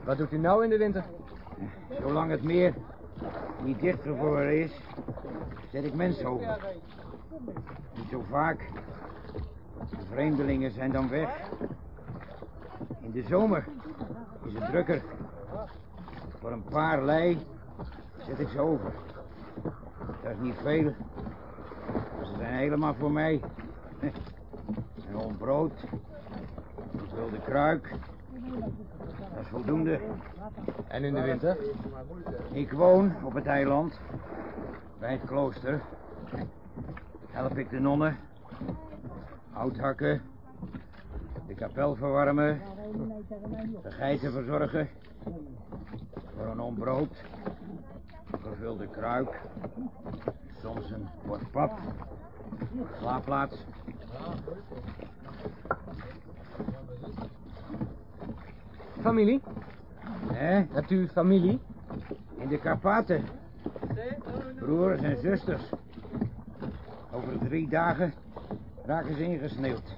Wat doet u nou in de winter? Zolang het meer niet dichtgevroren is, zet ik mensen over. Niet zo vaak. De vreemdelingen zijn dan weg. In de zomer is het drukker. Voor een paar lei zet ik ze over. Dat is niet veel. Ze zijn helemaal voor mij. Een hond brood. Een gevulde kruik. Dat is voldoende. En in de winter? Ik woon op het eiland. Bij het klooster. Help ik de nonnen. Hout hakken. De kapel verwarmen. De geiten verzorgen. Voor een ontbrood. Gevulde kruik. Soms een bord pap. Slaapplaats. Familie? Hè? Hebt familie? In de Karpaten. Broers en zusters. Over drie dagen raken ze ingesneeuwd.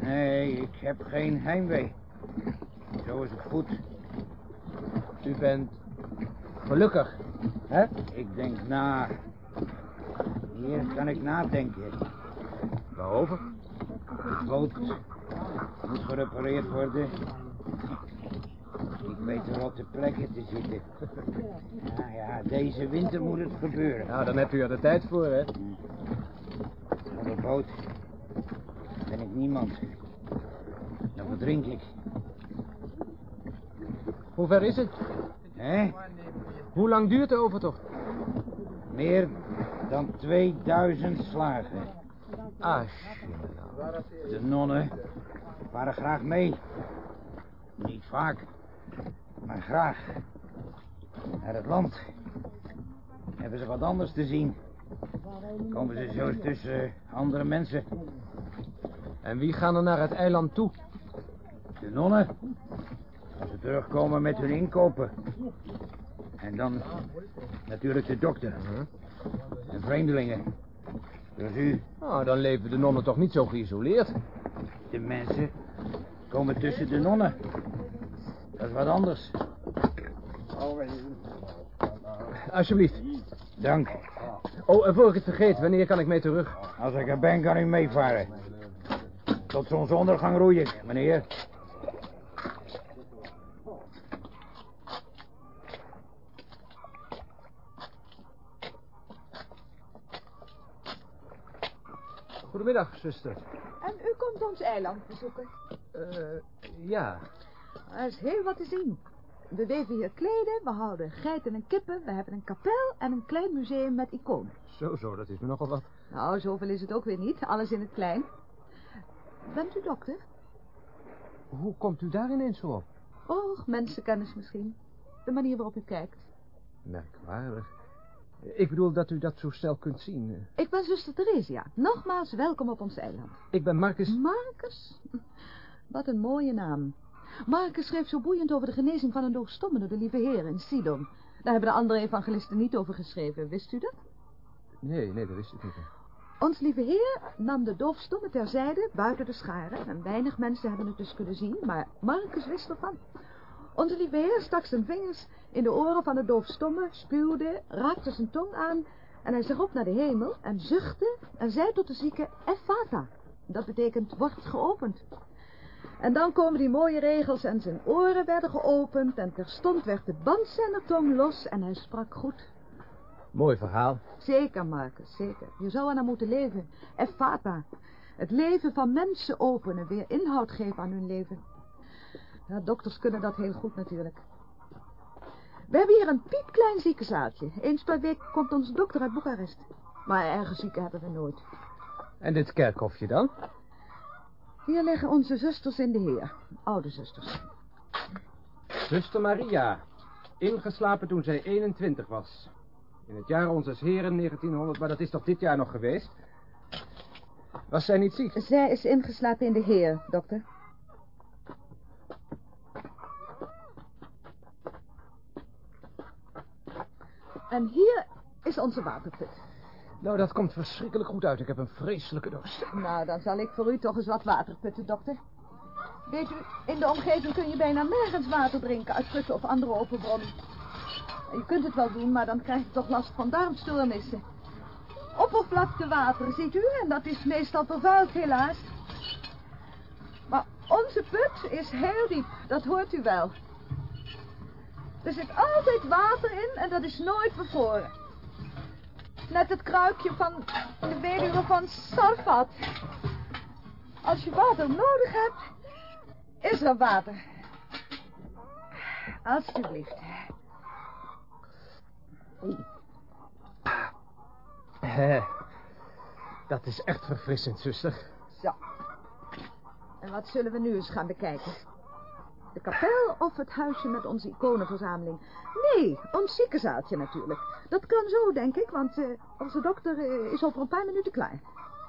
Nee, ik heb geen heimwee. Zo is het goed. U bent gelukkig, hè? Ik denk na. Hier kan ik nadenken. Waarover? De boot moet gerepareerd worden. Ik weet er op de plekken te zitten. Nou ja, deze winter moet het gebeuren. Nou, dan hebt u er de tijd voor, hè? Zonder boot ben ik niemand. Dan verdrink ik. Hoe ver is het? Hè? Hoe lang duurt de overtocht? Meer dan 2000 slagen. Ah, De nonnen waren graag mee. Niet vaak, maar graag. Naar het land. Hebben ze wat anders te zien. Komen ze zo tussen andere mensen. En wie gaan er naar het eiland toe? De nonnen. Als ze terugkomen met hun inkopen. En dan natuurlijk de dokter. En vreemdelingen. Dus u, Nou, dan leven de nonnen toch niet zo geïsoleerd. de mensen, komen tussen de nonnen. Dat is wat anders. Alsjeblieft. Dank. Oh, en voor ik het vergeet, wanneer kan ik mee terug? Als ik er ben, kan u meevaren. Tot zonsondergang roei ik, meneer. Goedemiddag, zuster. En u komt ons eiland bezoeken. Eh, ja. Er is heel wat te zien. We weven hier kleden, we houden geiten en kippen, we hebben een kapel en een klein museum met iconen. Zo, zo, dat is me nogal wat. Nou, zoveel is het ook weer niet, alles in het klein. Bent u dokter? Hoe komt u daar ineens zo op? Och, mensenkennis misschien. De manier waarop u kijkt. Merkwaardig. Ik bedoel dat u dat zo snel kunt zien. Ik ben zuster Theresia. Nogmaals welkom op ons eiland. Ik ben Marcus... Marcus? Wat een mooie naam. Marcus schreef zo boeiend over de genezing van een doofstomme door de lieve heer in Sidon. Daar hebben de andere evangelisten niet over geschreven, wist u dat? Nee, nee, dat wist ik niet. Ons lieve heer nam de doofstomme terzijde, buiten de scharen. En weinig mensen hebben het dus kunnen zien, maar Marcus wist ervan. Onze lieve heer stak zijn vingers in de oren van de doofstomme, spuwde, raakte zijn tong aan... en hij zag op naar de hemel en zuchtte en zei tot de zieke, Effata. Dat betekent, wordt geopend. En dan komen die mooie regels en zijn oren werden geopend... en terstond werd de band zijner tong los en hij sprak goed. Mooi verhaal. Zeker, Marcus, zeker. Je zou aan hem moeten leven. Effata. Het leven van mensen openen, weer inhoud geven aan hun leven. Ja, dokters kunnen dat heel goed natuurlijk. We hebben hier een piepklein ziekenzaaltje. Eens per week komt onze dokter uit Boekarest. Maar erge zieken hebben we nooit. En dit kerkhofje dan? Hier liggen onze zusters in de Heer. Oude zusters. Zuster Maria. Ingeslapen toen zij 21 was. In het jaar onze heren 1900, maar dat is toch dit jaar nog geweest? Was zij niet ziek? Zij is ingeslapen in de Heer, dokter. En hier is onze waterput. Nou, dat komt verschrikkelijk goed uit. Ik heb een vreselijke dorst. Nou, dan zal ik voor u toch eens wat water putten, dokter. Weet u, in de omgeving kun je bijna nergens water drinken uit putten of andere open bronnen. Je kunt het wel doen, maar dan krijg je toch last van darmstoornissen. Oppervlaktewater, ziet u, en dat is meestal vervuild, helaas. Maar onze put is heel diep, dat hoort u wel. Er zit altijd water in en dat is nooit bevroren. Net het kruikje van de weduwe van Sarfat. Als je water nodig hebt, is er water. Alsjeblieft. Dat is echt verfrissend, zuster. Zo. En wat zullen we nu eens gaan bekijken? De kapel of het huisje met onze iconenverzameling? Nee, ons ziekenzaaltje natuurlijk. Dat kan zo, denk ik, want uh, onze dokter uh, is over een paar minuten klaar.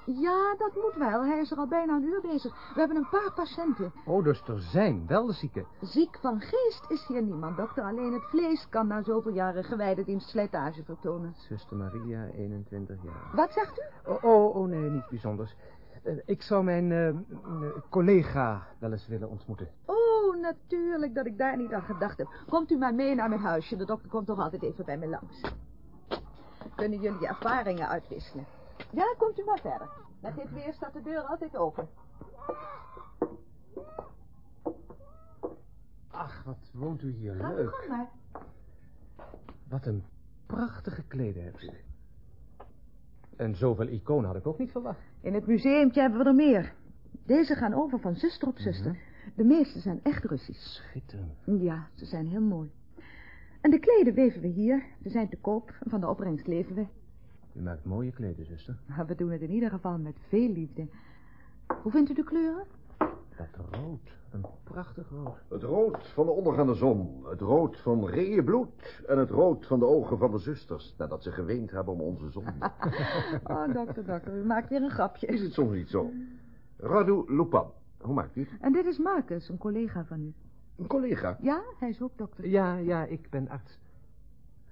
Ja, dat moet wel. Hij is er al bijna een uur bezig. We hebben een paar patiënten. Oh, dus er zijn wel zieken. Ziek van geest is hier niemand, dokter. Alleen het vlees kan na zoveel jaren gewijde dienst slijtage vertonen. Zuster Maria, 21 jaar. Wat zegt u? Oh, oh, oh nee, niet bijzonders. Uh, ik zou mijn uh, collega wel eens willen ontmoeten. Oh, natuurlijk dat ik daar niet aan gedacht heb. Komt u maar mee naar mijn huisje. De dokter komt toch altijd even bij me langs. Kunnen jullie ervaringen uitwisselen? Ja, komt u maar verder. Met dit weer staat de deur altijd open. Ach, wat woont u hier Ga leuk. maar. Wat een prachtige kleden hebt u. En zoveel iconen had ik ook niet verwacht. In het museumtje hebben we er meer. Deze gaan over van zuster op zuster. De meeste zijn echt Russisch. Schitterend. Ja, ze zijn heel mooi. En de kleden weven we hier. Ze zijn te koop. Van de opbrengst leven we. U maakt mooie kleden, zuster. Maar we doen het in ieder geval met veel liefde. Hoe vindt u de kleuren? Dat rood. Een prachtig rood. Het rood van de ondergaande zon, het rood van reeënbloed en het rood van de ogen van de zusters, nadat ze geweend hebben om onze zon. Oh, dokter, dokter, u maakt weer een grapje. Is het soms niet zo? Radu Lupan, hoe maakt u het? En dit is Marcus, een collega van u. Een collega. Ja, hij is ook dokter. Ja, ja, ik ben arts.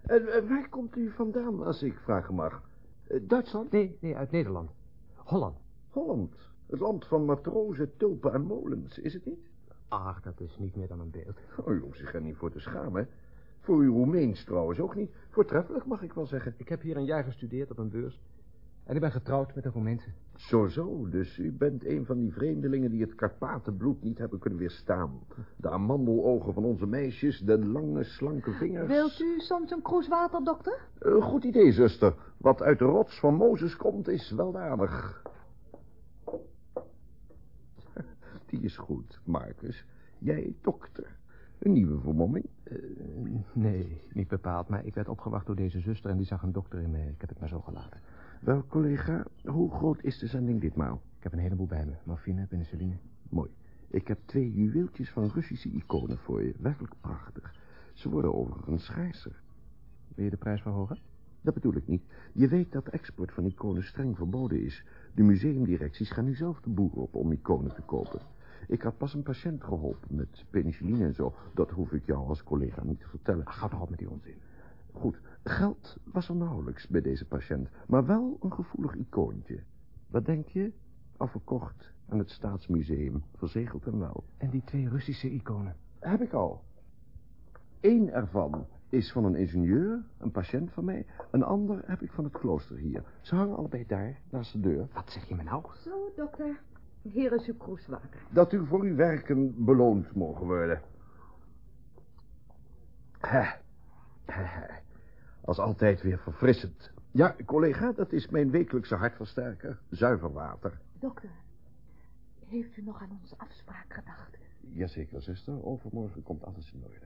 En eh, waar komt u vandaan, als ik vragen mag? Eh, Duitsland? Nee, nee, uit Nederland. Holland. Holland. Het land van matrozen, tulpen en molens, is het niet? Ach, dat is niet meer dan een beeld. Oh, u hoeft zich er niet voor te schamen. Voor uw Roemeens trouwens ook niet. Voortreffelijk, mag ik wel zeggen. Ik heb hier een jaar gestudeerd op een beurs. En ik ben getrouwd met een Roemeense. Zo, zo. Dus u bent een van die vreemdelingen die het Karpatenbloed niet hebben kunnen weerstaan. De amandelogen van onze meisjes, de lange, slanke vingers. Wilt u soms een kroes water, dokter? Uh, goed idee, zuster. Wat uit de rots van Mozes komt, is weldadig. Die is goed, Marcus. Jij dokter. Een nieuwe vermomming? Eh, nee, niet bepaald. Maar ik werd opgewacht door deze zuster en die zag een dokter in me. Ik heb het maar zo gelaten. Wel, collega, hoe groot is de zending ditmaal? Ik heb een heleboel bij me. Morfine, penicilline. Mooi. Ik heb twee juweeltjes van Russische iconen voor je. Werkelijk prachtig. Ze worden overigens schaarser. Wil je de prijs verhogen? Dat bedoel ik niet. Je weet dat export van iconen streng verboden is. De museumdirecties gaan nu zelf de boer op om iconen te kopen. Ik had pas een patiënt geholpen met penicilline en zo. Dat hoef ik jou als collega niet te vertellen. Ga toch op met die onzin. Goed, geld was er nauwelijks bij deze patiënt. Maar wel een gevoelig icoontje. Wat denk je? Afverkocht aan het Staatsmuseum. Verzegeld en wel. En die twee Russische iconen? Heb ik al. Eén ervan is van een ingenieur, een patiënt van mij. Een ander heb ik van het klooster hier. Ze hangen allebei daar, naast de deur. Wat zeg je me nou? Zo, dokter. Hier is uw kroeswater. Dat u voor uw werken beloond mogen worden. Hè. Hè, hè. Als altijd weer verfrissend. Ja, collega, dat is mijn wekelijkse hartversterker. Zuiver water. Dokter, heeft u nog aan onze afspraak gedacht? Jazeker, zuster. Overmorgen komt alles in orde.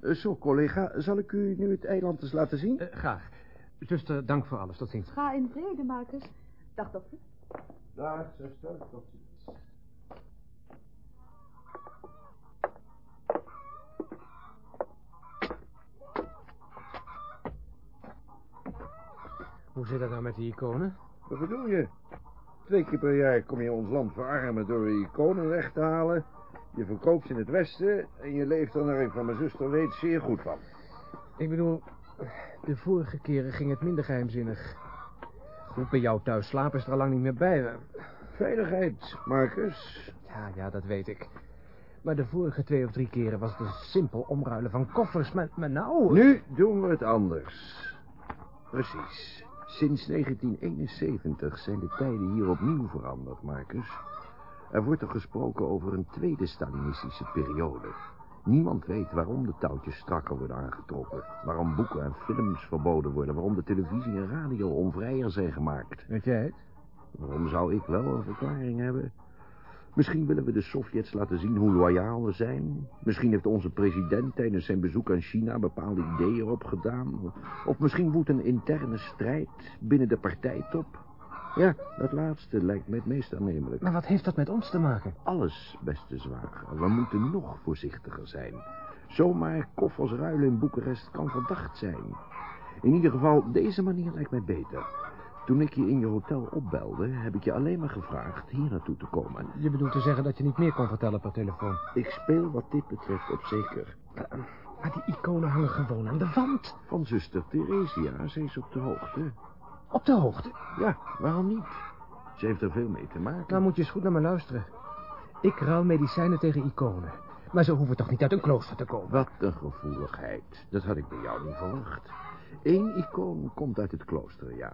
Eh, Zo, collega, zal ik u nu het eiland eens laten zien? Eh, graag. Zuster, dank voor alles. Tot ziens. Ga in vrede, Marcus. Dag, dokter. Dag, zuster. Tot ziens. Hoe zit dat nou met die iconen? Wat bedoel je? Twee keer per jaar kom je ons land verarmen door je iconen weg te halen. Je verkoopt ze in het westen en je leeft er, naar ik van mijn zuster weet, zeer goed van. Ik bedoel, de vorige keren ging het minder geheimzinnig. Goed, bij jou thuis slapen is er al lang niet meer bij. Veiligheid, Marcus. Ja, ja, dat weet ik. Maar de vorige twee of drie keren was het een simpel omruilen van koffers. Maar, maar nou... Nu doen we het anders. Precies. Sinds 1971 zijn de tijden hier opnieuw veranderd, Marcus. Er wordt er gesproken over een tweede Stalinistische periode. Niemand weet waarom de touwtjes strakker worden aangetrokken. Waarom boeken en films verboden worden. Waarom de televisie en radio onvrijer zijn gemaakt. Weet jij het? Waarom zou ik wel een verklaring hebben? Misschien willen we de Sovjets laten zien hoe loyaal we zijn. Misschien heeft onze president tijdens zijn bezoek aan China bepaalde ideeën opgedaan. Of misschien woedt een interne strijd binnen de partijtop. Ja, dat laatste lijkt me het meest aannemelijk. Maar wat heeft dat met ons te maken? Alles, beste zwager. We moeten nog voorzichtiger zijn. Zomaar koffers ruilen in Boekarest kan verdacht zijn. In ieder geval, deze manier lijkt mij beter. Toen ik je in je hotel opbelde, heb ik je alleen maar gevraagd hier naartoe te komen. Je bedoelt te zeggen dat je niet meer kon vertellen per telefoon. Ik speel wat dit betreft op zeker. Maar die iconen hangen gewoon aan de wand. Van zuster Theresia, ze is op de hoogte. Op de hoogte? Ja, waarom niet? Ze heeft er veel mee te maken. Nou moet je eens goed naar me luisteren. Ik ruil medicijnen tegen iconen. Maar ze hoeven toch niet uit een klooster te komen? Wat een gevoeligheid. Dat had ik bij jou niet verwacht. Eén icoon komt uit het klooster, ja.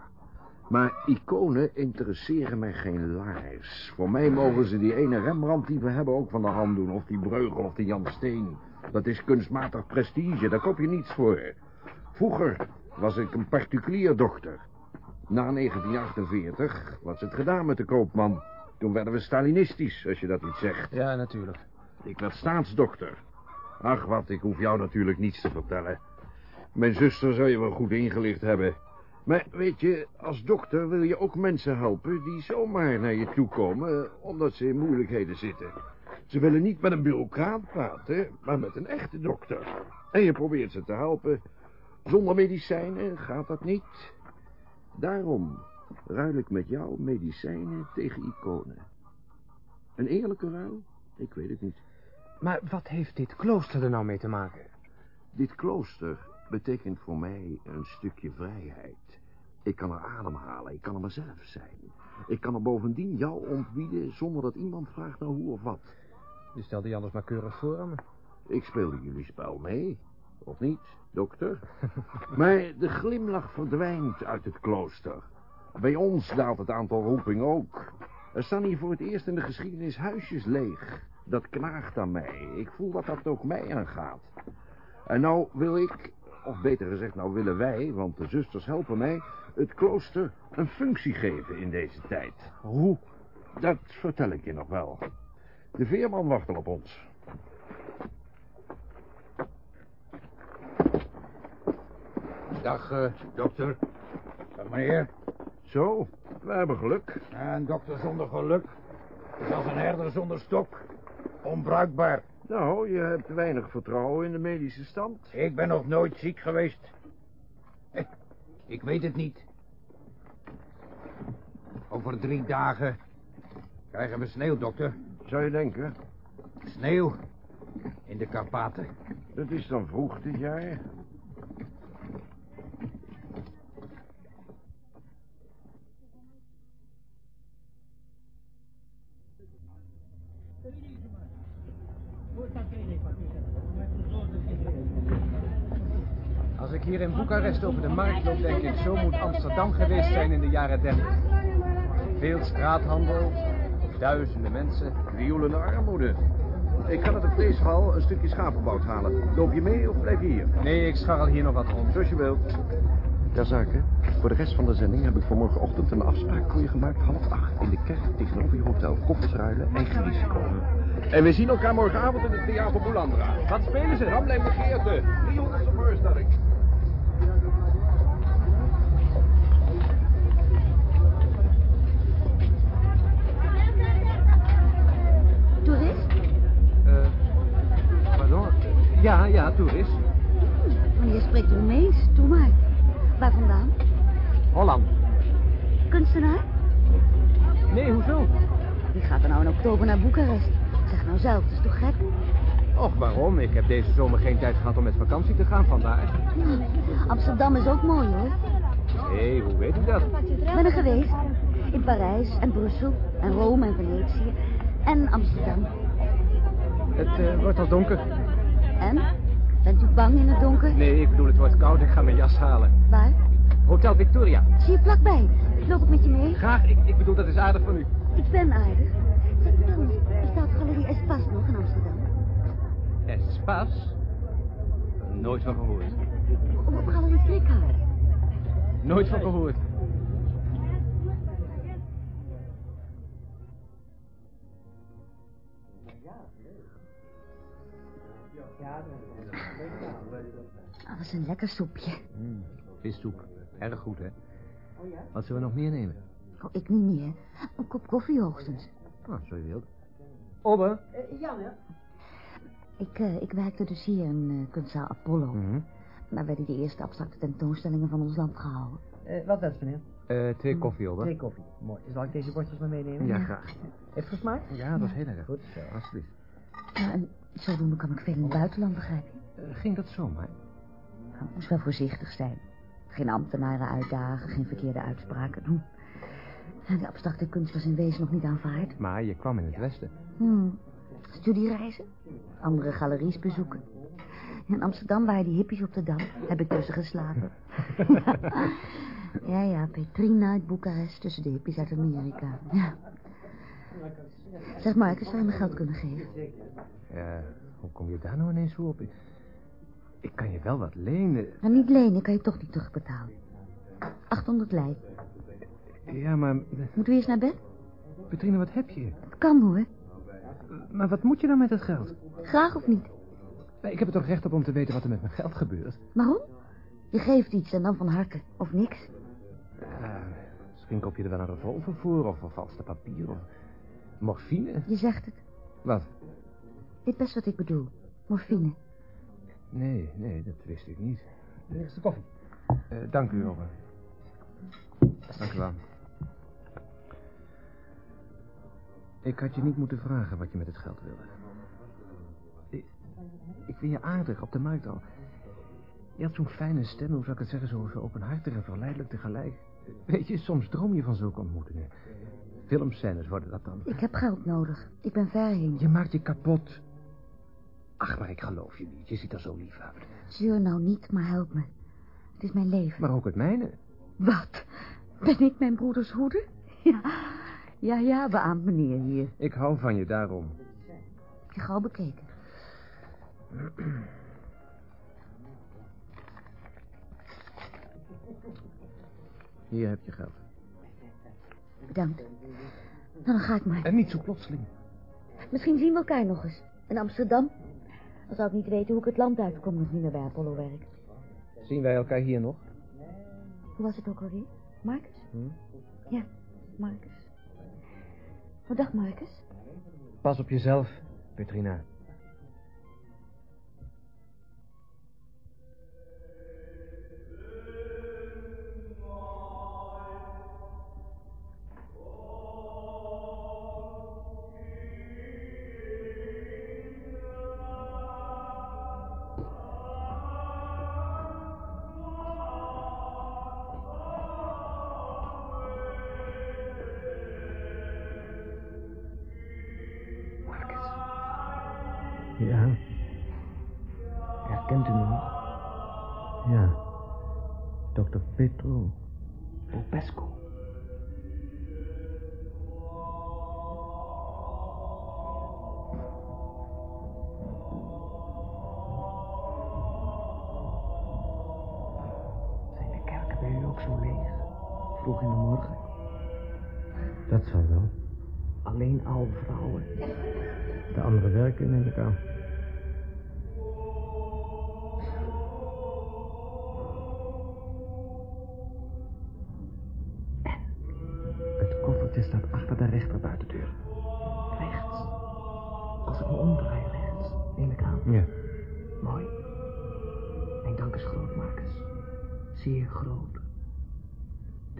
Maar iconen interesseren mij geen laars. Voor mij mogen ze die ene Rembrandt die we hebben ook van de hand doen. Of die Breugel of die Jan Steen. Dat is kunstmatig prestige, daar koop je niets voor. Vroeger was ik een particulier dokter. Na 1948 was het gedaan met de koopman. Toen werden we Stalinistisch, als je dat iets zegt. Ja, natuurlijk. Ik werd staatsdokter. Ach, wat, ik hoef jou natuurlijk niets te vertellen. Mijn zuster zou je wel goed ingelicht hebben. Maar weet je, als dokter wil je ook mensen helpen... die zomaar naar je toe komen, omdat ze in moeilijkheden zitten. Ze willen niet met een bureaucraat praten, maar met een echte dokter. En je probeert ze te helpen. Zonder medicijnen gaat dat niet. Daarom ruil ik met jou medicijnen tegen iconen. Een eerlijke ruil? Ik weet het niet. Maar wat heeft dit klooster er nou mee te maken? Dit klooster betekent voor mij een stukje vrijheid. Ik kan er ademhalen, ik kan er mezelf zijn. Ik kan er bovendien jou ontbieden zonder dat iemand vraagt naar hoe of wat. Je stelde je anders maar keurig voor me. Ik speelde jullie spel mee. Of niet, dokter? maar de glimlach verdwijnt uit het klooster. Bij ons daalt het aantal roepingen ook. Er staan hier voor het eerst in de geschiedenis huisjes leeg. Dat knaagt aan mij. Ik voel dat dat ook mij aangaat. En nou wil ik, of beter gezegd, nou willen wij, want de zusters helpen mij... het klooster een functie geven in deze tijd. Hoe? Dat vertel ik je nog wel. De veerman wacht al op ons. Dag, eh, dokter. Dag, meneer. Zo, we hebben geluk. En een dokter zonder geluk is een herder zonder stok. Onbruikbaar. Nou, je hebt weinig vertrouwen in de medische stand. Ik ben nog nooit ziek geweest. Eh, Ik weet het niet. Over drie dagen krijgen we sneeuw, dokter. Zou je denken? Sneeuw in de Karpaten. Het is dan vroeg dit jaar. Als ik hier in Boekarest over de markt loop, denk ik, zo moet Amsterdam geweest zijn in de jaren 30. Veel straathandel, duizenden mensen. Krioelende armoede. Ik ga naar de vleeshal een stukje schapenbout halen. Loop je mee of blijf je hier? Nee, ik scharrel hier nog wat rond. Zoals je wilt. Ter zake, voor de rest van de zending heb ik voor morgenochtend een afspraak voor je gemaakt. Half acht in de kerk tegenover je hotel. Koffers ruilen, eigen risico. En we zien elkaar morgenavond in het Theater Boulandra. Wat spelen ze? Ramlijn Begeerte, 300ste voorstelling. Ja, ja, toerist. Je spreekt Roemeens. Doe maar. Waar vandaan? Holland. Kunstenaar? Nee, hoezo? Die gaat er nou in oktober naar Boekarest. Zeg nou zelf, dat is toch gek? Och, waarom? Ik heb deze zomer geen tijd gehad om met vakantie te gaan, vandaar. Hm, Amsterdam is ook mooi, hoor. Hé, hoe weet u dat? Ik ben er geweest. In Parijs en Brussel en Rome en Venetië. En Amsterdam. Het eh, wordt al donker. En? Bent u bang in het donker? Nee, ik bedoel, het wordt koud. Ik ga mijn jas halen. Waar? Hotel Victoria. Zie je vlakbij. Loop ik met je mee? Graag, ik, ik bedoel, dat is aardig van u. Ik ben aardig. Zeg vertel eens, bestaat Galerie Espas nog in Amsterdam? Espas? Nooit van gehoord. Of op Galerie Trikhaar? Nooit van gehoord. Ah, dat is een lekker soepje. Mm, vissoep. Erg goed, hè? Wat zullen we nog meer nemen? Oh, ik niet meer. Een kop koffie hoogstens. Nou, zo je wilt. Obbe. Ik, eh, ik werkte dus hier in eh, kunstzaal Apollo. Mhm. Daar werden de eerste abstracte tentoonstellingen van ons land gehouden. Eh, wat wenst meneer? Eh, twee koffie, Obbe. Twee koffie. Mooi. Zal ik deze bordjes maar meenemen? Ja, graag. Heeft het gesmaakt? Ja, dat is heel erg Goed zo. Alsjeblieft. Ja, en zodoende kwam ik veel in het buitenland, begrijp je? Eh, ging dat zomaar? Nou, ik moest wel voorzichtig zijn. Geen ambtenaren uitdagen, geen verkeerde uitspraken doen. En de abstracte kunst was in wezen nog niet aanvaard. Maar je kwam in het westen. Hmm. Studiereizen, andere galeries bezoeken. In Amsterdam waren die hippies op de Dam. Heb ik tussen geslapen. ja, ja, Petrina uit Boekarest tussen de hippies uit Amerika. Ja. Zeg Marcus, zou je me geld kunnen geven? Ja, hoe kom je daar nou ineens zo op? Ik, ik kan je wel wat lenen. Nou, niet lenen, kan je toch niet terugbetalen. 800 lei. Ja, maar... Moeten we eerst naar bed? Petrine, wat heb je? Dat kan hoor. Maar wat moet je dan met het geld? Graag of niet? Ik heb er toch recht op om te weten wat er met mijn geld gebeurt? Waarom? Je geeft iets en dan van harte. Of niks. Ja, misschien koop je er wel een revolver voor, of vervalste papier, of morfine. Je zegt het. Wat? Weet best wat ik bedoel. Morfine. Nee, nee, dat wist ik niet. Hier is de koffie. Eh, dank u, Robert. Dank u wel. Ik had je niet moeten vragen wat je met het geld wilde. Ik, ik vind je aardig, op de markt al. Je had zo'n fijne stem, hoe zou ik het zeggen, zo, zo openhartig en verleidelijk tegelijk. Weet je, soms droom je van zulke ontmoetingen. Filmscènes worden dat dan. Ik heb geld nodig. Ik ben ver heen. Je maakt je kapot. Ach, maar ik geloof je niet. Je ziet er zo lief uit. Zeur nou niet, maar help me. Het is mijn leven. Maar ook het mijne. Wat? Ben ik mijn broeders hoeder? Ja, ja, ja beaamd meneer hier. Ik hou van je daarom. Heb je gauw bekeken? Hier heb je geld. Bedankt. Nou, dan ga ik maar. En niet zo plotseling. Misschien zien we elkaar nog eens. In Amsterdam. Dan zou ik niet weten hoe ik het land uitkom als ik niet meer bij Apollo werk. Zien wij elkaar hier nog? Hoe was het ook alweer? Marcus? Hm? Ja, Marcus. Oh, dag Marcus. Pas op jezelf, Petrina. Zo leeg? Vroeg in de morgen. Dat zal wel. Alleen oude vrouwen. De andere werken neem ik aan.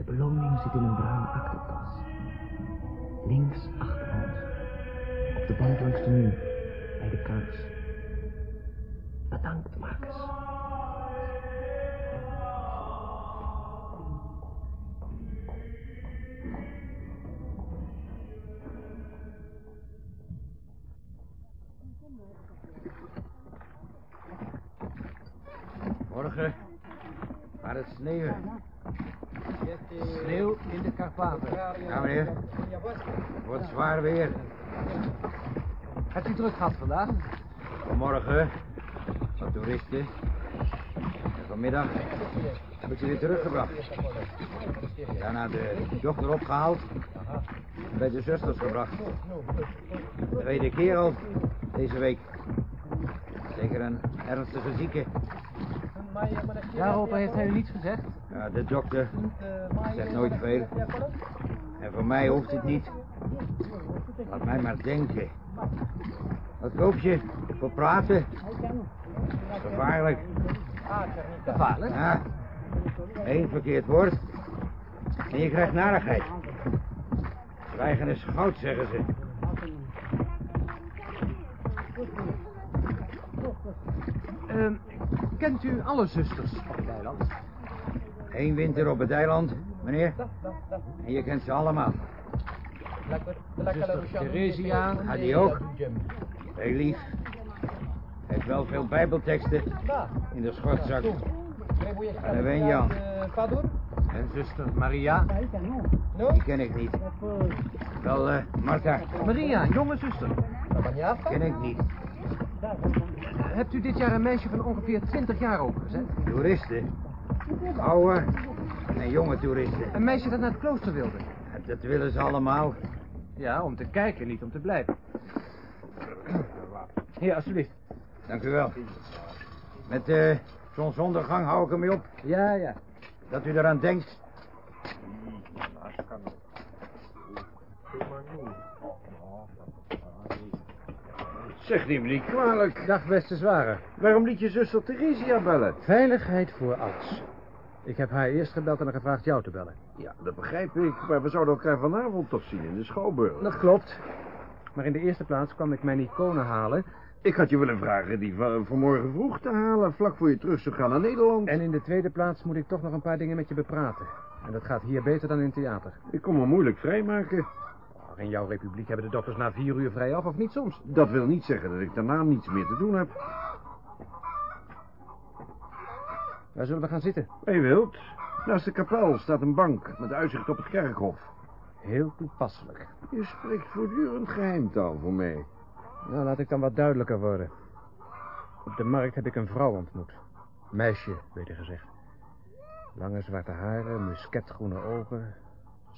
Beloning zit in een bruine aktentas. Links achter ons. Op de bank langs de muur. Bij de kaars. Bedankt, Marcus. Ja, meneer. Wordt zwaar weer. Hebt u druk gehad vandaag? Vanmorgen wat toeristen. En vanmiddag heb ik ze weer teruggebracht. Daarna de dochter opgehaald. En bij de zusters gebracht. Tweede keer al deze week. Zeker een ernstige zieke. Daarover heeft hij u niets gezegd? Ja, de dokter zegt nooit veel. En voor mij hoeft het niet. Laat mij maar denken. Wat koop je voor praten? Gevaarlijk. Gevaarlijk? Ja. Eén verkeerd woord. En je krijgt narigheid. Zwijgen is goud, zeggen ze. Ehm, kent u alle zusters op het eiland? Eén winter op het eiland, meneer. En je kent ze allemaal. Zuster Theresia. Ja, die ook. Heel lief. Heeft wel veel bijbelteksten in de schortzak. En een Wen-Jan. En zuster Maria. Die ken ik niet. Wel, eh, Martha. Maria, jonge zuster. Ken ik niet. Hebt u dit jaar een meisje van ongeveer 20 jaar overgezet? Toeristen. Oude en jonge toeristen. Een meisje dat naar het klooster wilde. Dat willen ze allemaal. Ja, om te kijken, niet om te blijven. Hier, alsjeblieft. Dank u wel. Met eh zonsondergang hou ik ermee op. Ja, ja. Dat u eraan denkt. Zeg, neem me niet kwalijk. Dag, beste zware. Waarom liet je zuster Theresia bellen? Veiligheid voor alles. Ik heb haar eerst gebeld en gevraagd jou te bellen. Ja, dat begrijp ik. Maar we zouden elkaar vanavond toch zien in de Schouwburg. Dat klopt. Maar in de eerste plaats kwam ik mijn iconen halen. Ik had je willen vragen die van vanmorgen vroeg te halen... vlak voor je terug zou gaan naar Nederland. En in de tweede plaats moet ik toch nog een paar dingen met je bepraten. En dat gaat hier beter dan in het theater. Ik kon me moeilijk vrijmaken. In jouw republiek hebben de dokters na vier uur vrij af, of niet soms? Dat wil niet zeggen dat ik daarna niets meer te doen heb. Waar zullen we gaan zitten? Je wilt. Naast de kapel staat een bank met uitzicht op het kerkhof. Heel toepasselijk. Je spreekt voortdurend geheimtaal voor mij. Nou, laat ik dan wat duidelijker worden. Op de markt heb ik een vrouw ontmoet. Meisje, beter gezegd. Lange zwarte haren, musketgroene ogen.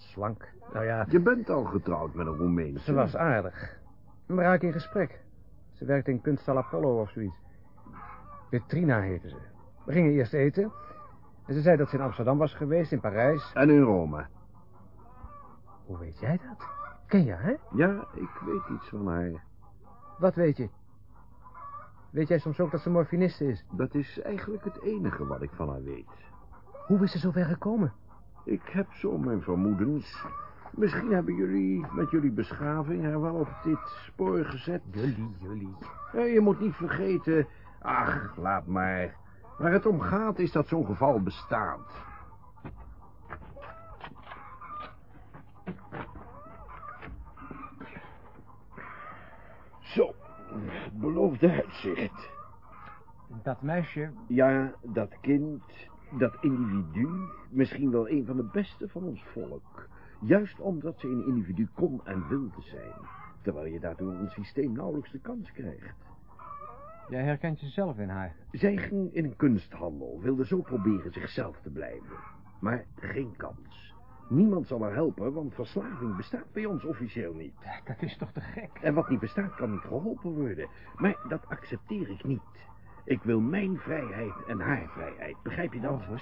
Slank. Nou ja, Je bent al getrouwd met een Roemeense. ze was aardig. We raken in gesprek. Ze werkte in kunsthal Apollo of zoiets. Petrina heette ze. We gingen eerst eten. En ze zei dat ze in Amsterdam was geweest, in Parijs. En in Rome. Hoe weet jij dat? Ken je, hè? Ja, ik weet iets van haar. Wat weet je? Weet jij soms ook dat ze morfiniste is? Dat is eigenlijk het enige wat ik van haar weet. Hoe is ze zover gekomen? Ik heb zo mijn vermoedens. Misschien hebben jullie met jullie beschaving haar wel op dit spoor gezet. Jullie, jullie. Ja, je moet niet vergeten... Ach, laat maar. Waar het om gaat is dat zo'n geval bestaat. Zo, beloofde uitzicht. Dat meisje... Ja, dat kind, dat individu, misschien wel een van de beste van ons volk. Juist omdat ze een individu kon en wilde zijn. Terwijl je daardoor een systeem nauwelijks de kans krijgt. Jij herkent jezelf in haar. Zij ging in een kunsthandel, wilde zo proberen zichzelf te blijven. Maar geen kans. Niemand zal haar helpen, want verslaving bestaat bij ons officieel niet. Dat is toch te gek? En wat niet bestaat, kan niet geholpen worden. Maar dat accepteer ik niet. Ik wil mijn vrijheid en haar vrijheid. Begrijp je dat? Oh.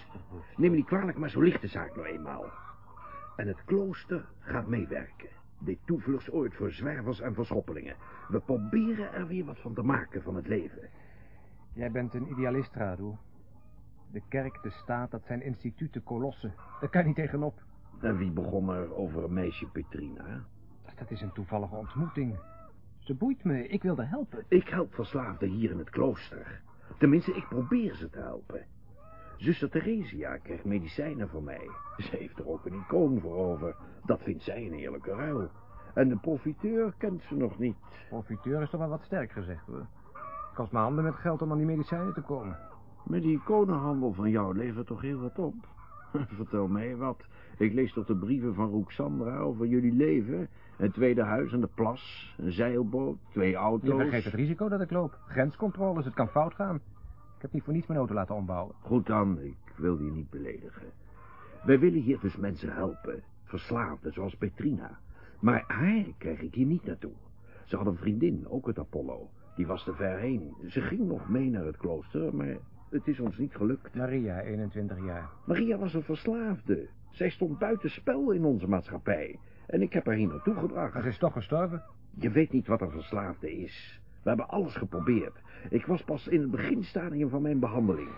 Neem me niet kwalijk, maar zo ligt de zaak nou eenmaal. En het klooster gaat meewerken. Dit toevluchtsoord voor zwervers en verschoppelingen. We proberen er weer wat van te maken van het leven. Jij bent een idealist, Radu. De kerk, de staat, dat zijn instituten, kolossen. Daar kan je niet tegenop. En wie begon er over een meisje Petrina? Dat is een toevallige ontmoeting. Ze boeit me, ik wilde helpen. Ik help verslaafden hier in het klooster. Tenminste, ik probeer ze te helpen. Zuster Theresia krijgt medicijnen van mij. Ze heeft er ook een icoon voor over. Dat vindt zij een eerlijke ruil. En de profiteur kent ze nog niet. Profiteur is toch wel wat sterk gezegd, hoor. Kost me handen met geld om aan die medicijnen te komen. Maar die iconenhandel van jou levert toch heel wat op? Vertel mij wat. Ik lees toch de brieven van Roxandra over jullie leven. Een tweede huis aan de plas, een zeilboot, twee auto's. Je vergeet het risico dat ik loop. Grenscontroles, het kan fout gaan. Ik heb niet voor niets mijn auto laten ombouwen. Goed dan, ik wil je niet beledigen. Wij willen hier dus mensen helpen. Verslaafden, zoals Petrina. Maar haar krijg ik hier niet naartoe. Ze had een vriendin, ook uit Apollo. Die was te ver heen. Ze ging nog mee naar het klooster, maar het is ons niet gelukt. Maria, 21 jaar. Maria was een verslaafde. Zij stond buiten spel in onze maatschappij. En ik heb haar hier naartoe gebracht. Ze is toch gestorven? Je weet niet wat een verslaafde is. We hebben alles geprobeerd. Ik was pas in het beginstadium van mijn behandeling.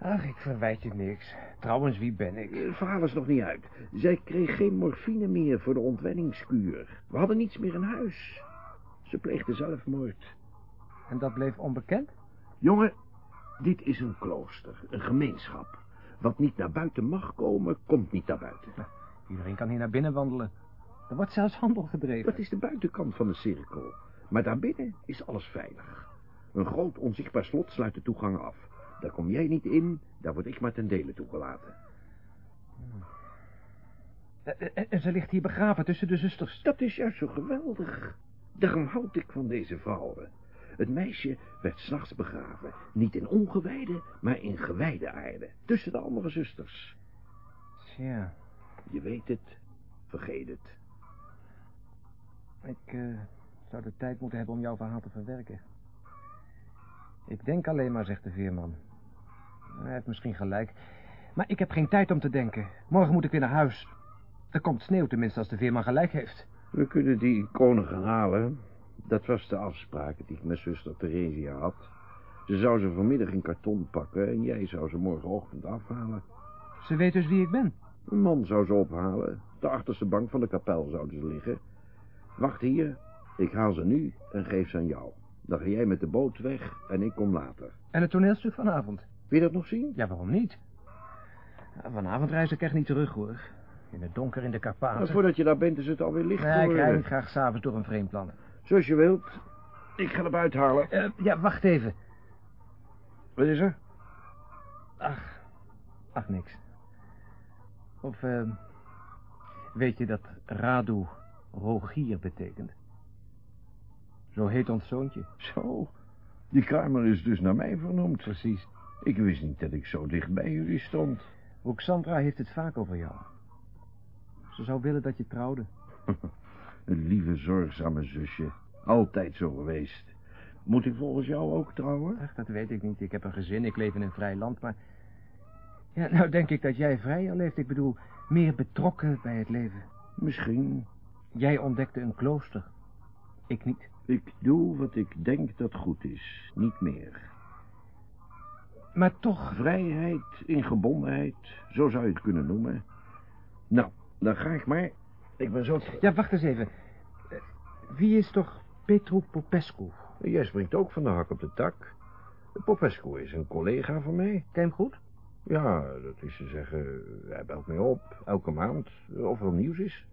Ach, ik verwijt je niks. Trouwens, wie ben ik? Het verhaal is nog niet uit. Zij kreeg geen morfine meer voor de ontwenningskuur. We hadden niets meer in huis. Ze pleegde zelfmoord. En dat bleef onbekend? Jongen, dit is een klooster, een gemeenschap. Wat niet naar buiten mag komen, komt niet naar buiten. Iedereen kan hier naar binnen wandelen. Er wordt zelfs handel gedreven. Dat is de buitenkant van de cirkel. Maar daarbinnen is alles veilig. Een groot onzichtbaar slot sluit de toegang af. Daar kom jij niet in, daar word ik maar ten dele toegelaten. En Eh, ze ligt hier begraven tussen de zusters. Dat is juist zo geweldig. Daarom houd ik van deze vrouwen. Het meisje werd s'nachts begraven. Niet in ongewijde, maar in gewijde aarde. Tussen de andere zusters. Ja, Je weet het, vergeet het. Ik eh, zou de tijd moeten hebben om jouw verhaal te verwerken. Ik denk alleen maar, zegt de veerman. Hij heeft misschien gelijk. Maar ik heb geen tijd om te denken. Morgen moet ik weer naar huis. Er komt sneeuw tenminste als de veerman gelijk heeft. We kunnen die iconen gaan halen. Dat was de afspraak die ik met zuster Theresia had. Ze zou ze vanmiddag in karton pakken en jij zou ze morgenochtend afhalen. Ze weet dus wie ik ben. Een man zou ze ophalen. De achterste bank van de kapel zouden ze liggen. Wacht hier, ik haal ze nu en geef ze aan jou. Dan ga jij met de boot weg en ik kom later. En het toneelstuk vanavond. Wil je dat nog zien? Ja, waarom niet? Vanavond reis ik echt niet terug, hoor. In het donker in de Karpaten. Maar voordat je daar bent is het alweer licht Nee, ik rijd graag s'avonds door een vreemd land. Zoals je wilt. Ik ga hem uithalen. Eh, ja, wacht even. Wat is er? Ach, ach, niks. Of, eh, weet je dat Radu Rogier betekent? Zo heet ons zoontje. Zo, die kamer is dus naar mij vernoemd. Precies. Ik wist niet dat ik zo dicht bij jullie stond. Roxandra heeft het vaak over jou. Ze zou willen dat je trouwde. Een lieve, zorgzame zusje. Altijd zo geweest. Moet ik volgens jou ook trouwen? Ach, dat weet ik niet. Ik heb een gezin, ik leef in een vrij land, maar... Ja, nou denk ik dat jij vrijer leeft. Ik bedoel, meer betrokken bij het leven. Misschien. Jij ontdekte een klooster. Ik niet. Ik doe wat ik denk dat goed is. Niet meer. Maar toch... Vrijheid in gebondenheid. Zo zou je het kunnen noemen. Nou, dan ga ik maar. Ik ben zo... Ja, wacht eens even. Wie is toch Petru Popescu? Jij springt ook van de hak op de tak. Popescu is een collega van mij. Ken hem goed? Ja, dat is te zeggen, hij belt mij op, elke maand, of er nieuws is.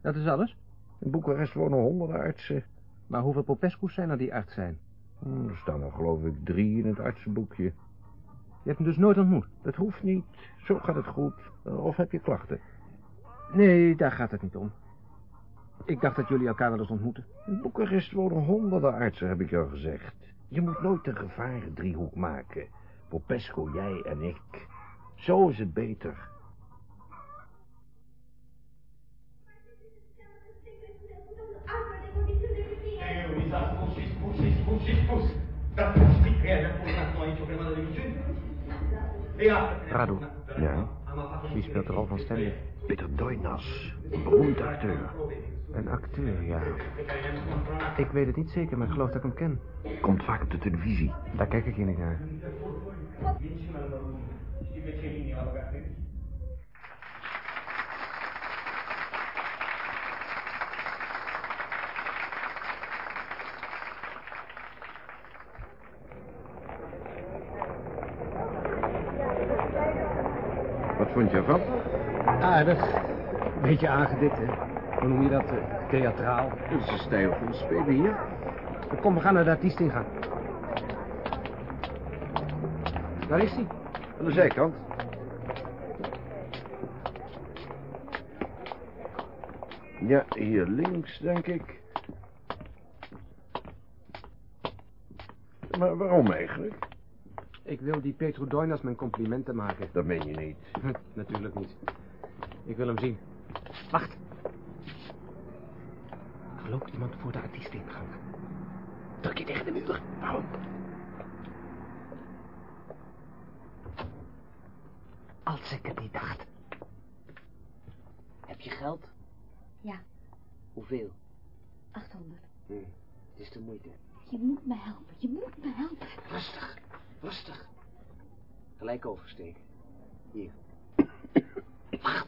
Dat is alles. In Boekarest wonen honderden artsen. Maar hoeveel Popescu's zijn er die arts zijn? Hm, Er staan er geloof ik drie in het artsenboekje. Je hebt hem dus nooit ontmoet? Dat hoeft niet, zo gaat het goed. Of heb je klachten? Nee, daar gaat het niet om. Ik dacht dat jullie elkaar wel eens ontmoeten. In Boekarest wonen honderden artsen, heb ik jou gezegd. Je moet nooit een gevarendriehoek maken. Popescu, jij en ik. Zo is het beter. Radu, Ja, wie speelt de rol van Stanley? Peter Doinas, een beroemd acteur. Een acteur, ja. Ik weet het niet zeker, maar ik geloof dat ik hem ken. Komt vaak op de televisie. Daar kijk ik hier niet naar. Wat vond je ervan? Aardig. Beetje aangedikt, hè? Hoe noem je dat? eh, theatraal. Het is een stijl van spelen hier. Kom, we gaan naar de artiest ingaan. Daar is hij. Aan de zijkant. Ja, hier links, denk ik. Maar waarom eigenlijk? Ik wil die Petru Doinas mijn complimenten maken. Dat meen je niet. Natuurlijk niet. Ik wil hem zien. Wacht. Er loopt iemand voor de artiestingang. Druk je tegen de muur. Waarom? Als ik het niet dacht. Heb je geld? Ja, Hoeveel? 800. Hm, het is de moeite. Je moet me helpen, je moet me helpen. Rustig, rustig. Gelijk oversteken. Hier. Wacht.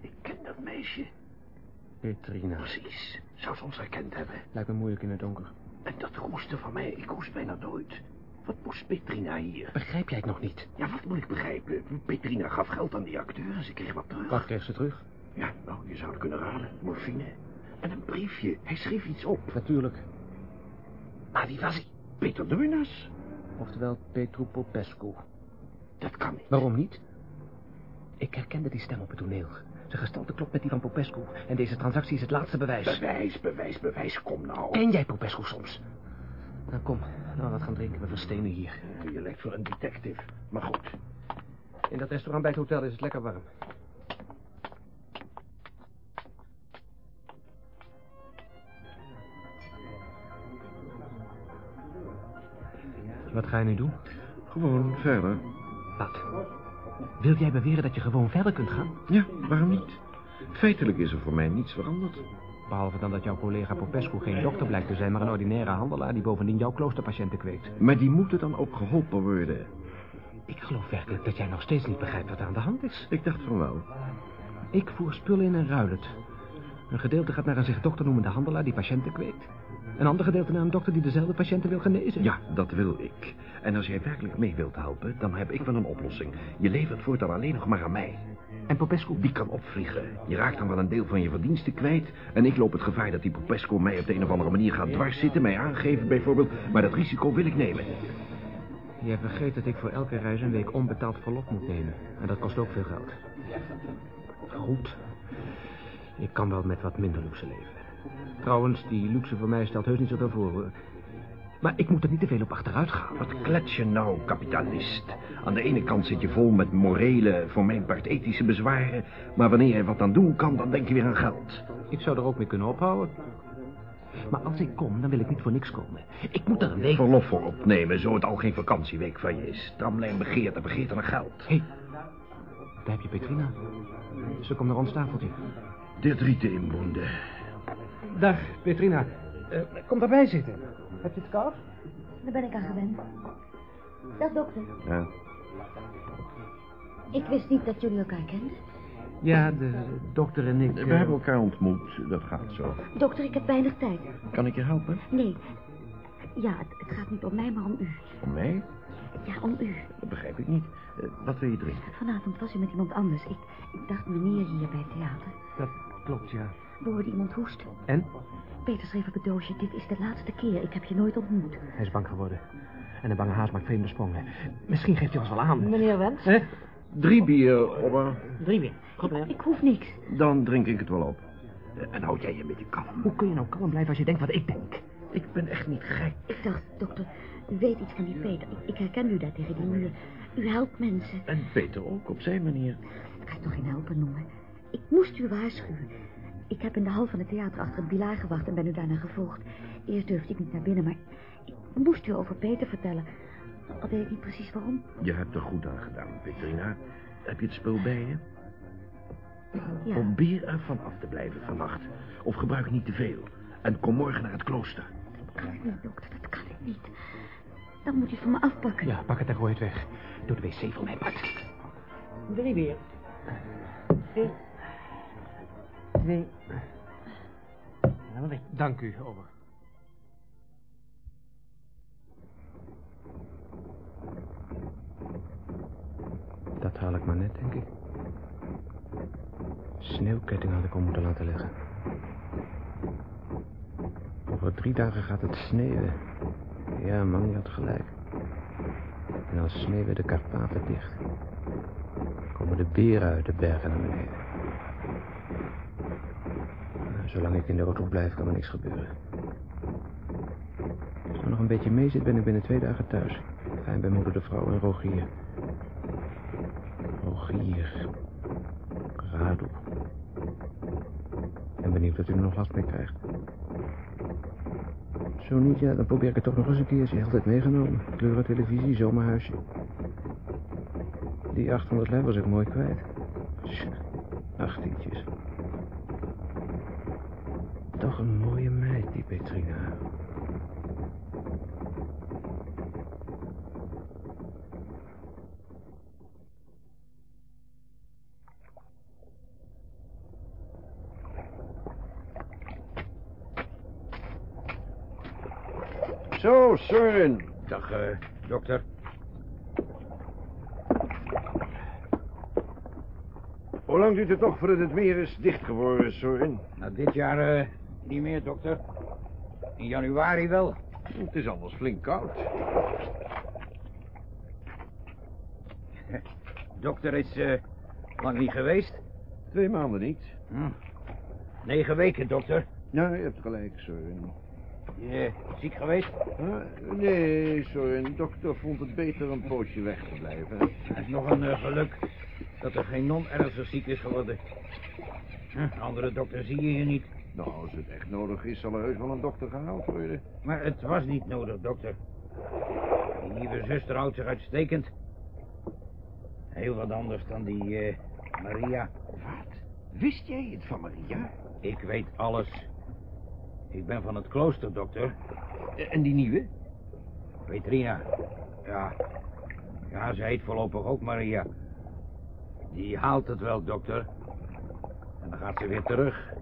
Ik ken dat meisje. Petrina. Precies. Zou ze ons herkend hebben. Lijkt me moeilijk in het donker. En dat hoesten van mij, ik hoest bijna nooit. Wat moest Petrina hier? Begrijp jij het nog niet? Ja, wat moet ik begrijpen? Petrina gaf geld aan die acteur en ze kreeg wat terug. Wat kreeg ze terug? Ja, nou, je zou het kunnen raden. Morfine. En een briefje. Hij schreef iets op. Natuurlijk. Maar wie was hij? Peter Doinas? Oftewel Petru Popescu. Dat kan niet. Waarom niet? Ik herkende die stem op het toneel. Zijn gestalte klopt met die van Popescu. En deze transactie is het laatste bewijs. Bewijs, bewijs, bewijs. Kom nou. Ken jij Popescu soms? Nou, kom. Laten we wat gaan drinken. We verstenen hier. Je lijkt voor een detective. Maar goed. In dat restaurant bij het hotel is het lekker warm. Wat ga je nu doen? Gewoon verder. Wat? Wil jij beweren dat je gewoon verder kunt gaan? Ja, waarom niet? Feitelijk is er voor mij niets veranderd. Behalve dan dat jouw collega Popescu geen dokter blijkt te zijn... maar een ordinaire handelaar die bovendien jouw kloosterpatiënten kweekt. Maar die moeten dan ook geholpen worden. Ik geloof werkelijk dat jij nog steeds niet begrijpt wat er aan de hand is. Ik dacht van wel. Ik voer spullen in en ruil het. Een gedeelte gaat naar een zich dokter noemende handelaar die patiënten kweekt. Een ander gedeelte naar een dokter die dezelfde patiënten wil genezen. Ja, dat wil ik. En als jij werkelijk mee wilt helpen, dan heb ik wel een oplossing. Je levert voortaan alleen nog maar aan mij. En Popescu? Die kan opvliegen. Je raakt dan wel een deel van je verdiensten kwijt. En ik loop het gevaar dat die Popescu mij op de een of andere manier gaat dwars zitten. Mij aangeven bijvoorbeeld. Maar dat risico wil ik nemen. Jij vergeet dat ik voor elke reis een week onbetaald verlof moet nemen. En dat kost ook veel geld. Goed. Ik kan wel met wat minder luxe leven. Trouwens, die luxe voor mij stelt heus niet zoveel voor. hoor. Maar ik moet er niet te veel op achteruit gaan. Wat klets je nou, kapitalist? Aan de ene kant zit je vol met morele, voor mijn part ethische bezwaren... maar wanneer je wat aan doen kan, dan denk je weer aan geld. Ik zou er ook mee kunnen ophouden. Maar als ik kom, dan wil ik niet voor niks komen. Ik moet er een week... Verlof voor opnemen, zo het al geen vakantieweek van je is. Tramlijn begeert en begeert naar geld. Hé, hey, daar heb je Petrina. Ze komt naar ons tafeltje. Dit rieten inboende. Dag, Petrina. Uh, kom daarbij zitten. Heb je het koud? Daar ben ik aan gewend. Dag, dokter. Ja. Ik wist niet dat jullie elkaar kenden. Ja, de dokter en ik... We hebben elkaar ontmoet, dat gaat zo. Dokter, ik heb weinig tijd. Kan ik je helpen? Nee. Ja, het, het gaat niet om mij, maar om u. Om mij? Ja, om u. Dat begrijp ik niet. Uh, wat wil je drinken? Vanavond was u met iemand anders. Ik, ik dacht meneer hier bij het theater. Dat klopt, ja. We hoorden iemand hoesten. En? Peter schreef op het doosje, dit is de laatste keer. Ik heb je nooit ontmoet. Hij is bang geworden. En een bange haas maakt vreemde sprongen. Misschien geeft hij ons wel aan. Meneer Wens? Hè? Drie bier, Obba. Drie bier. Goed, meneer. Ik hoef niks. Dan drink ik het wel op. En houd jij je met je kalm. Hoe kun je nou kalm blijven als je denkt wat ik denk? Ik ben echt niet gek. Ik dacht, dokter, u weet iets van die Peter. Ik, ik herken u daar tegen die muur. U helpt mensen. En Peter ook, op zijn manier. Dat kan je toch geen helpen noemen? Ik moest u waarschuwen. Ik heb in de hal van het theater achter het bilaar gewacht en ben u daarna gevolgd. Eerst durfde ik niet naar binnen, maar ik moest u over Peter vertellen. Al weet ik niet precies waarom. Je hebt er goed aan gedaan, Petrina. Heb je het spul bij je? Ja. Probeer er van af te blijven vannacht. Of gebruik niet te veel. En kom morgen naar het klooster. Dat kan ik niet, dokter. Dat kan ik niet. Dan moet u het van me afpakken. Ja, pak het en gooi het weg. Doe de wc voor mij, Bart. Drie bier. Eén. Twee. Dank u, over. Dat haal ik maar net, denk ik. Sneeuwketting had ik om moeten laten leggen. Over drie dagen gaat het sneeuwen. Ja, man, je had gelijk. En dan sneeuwen de Karpaten dicht. Komen de beren uit de bergen naar beneden. Zolang ik in de auto blijf, kan er niks gebeuren. Als er nog een beetje mee zit, ben ik binnen twee dagen thuis. Ik bij moeder de vrouw en Rogier. Rogier. Rado. En benieuwd of u er nog last mee krijgt. Zo niet, ja, dan probeer ik het toch nog eens een keertje. Altijd meegenomen. Kleuren televisie, zomerhuisje. Die 800 lei was ik mooi kwijt. Tch, Achttientjes. Toch een mooie meid, die Petrina. Zo, Søren. Dag, uh, dokter. Hoe lang duurt het toch voordat het weer is dicht geworden, Søren? Nou, dit jaar uh, niet meer, dokter. In januari wel. Het is anders flink koud. dokter is uh, lang niet geweest. Twee maanden niet. Hm. Negen weken, dokter. Ja, je hebt gelijk, Søren. Je ziek geweest? Huh? Nee, sorry. Een dokter vond het beter een poosje weg te blijven. Het is nog een uh, geluk dat er geen non ernstig ziek is geworden. Huh, andere dokter zie je hier niet. Nou, als het echt nodig is, zal er heus wel een dokter gehaald worden. Maar het was niet nodig, dokter. Die nieuwe zuster houdt zich uitstekend. Heel wat anders dan die uh, Maria. Wat? Wist jij het van Maria? Ik weet alles. Ik ben van het klooster, dokter. En die nieuwe? Petrina. Ja. Ja, ze heet voorlopig ook Maria. Die haalt het wel, dokter. En dan gaat ze weer terug.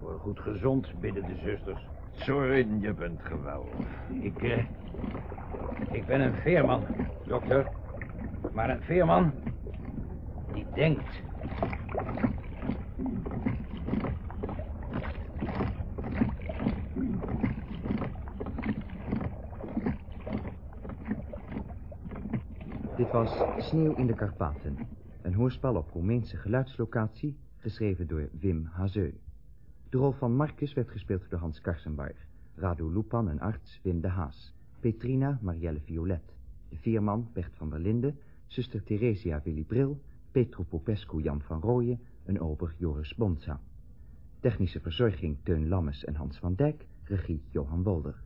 Voor goed gezond bidden de zusters. Sorin, je bent geweldig. Ik, eh, ik ben een veerman, dokter. Maar een veerman die denkt. Dit was Sneeuw in de Karpaten. Een hoorspel op Roemeense geluidslocatie, geschreven door Wim Hazeu. De rol van Marcus werd gespeeld door Hans Karsenbarg. Radu Lupan, een arts, Wim de Haas. Petrina, Marielle Violet. De veerman, Bert van der Linden. Zuster Theresia Willy Bril. Petro Popescu, Jan van Rooyen. Een ober, Joris Bonza. Technische verzorging, Teun Lammes en Hans van Dijk. Regie, Johan Wolder.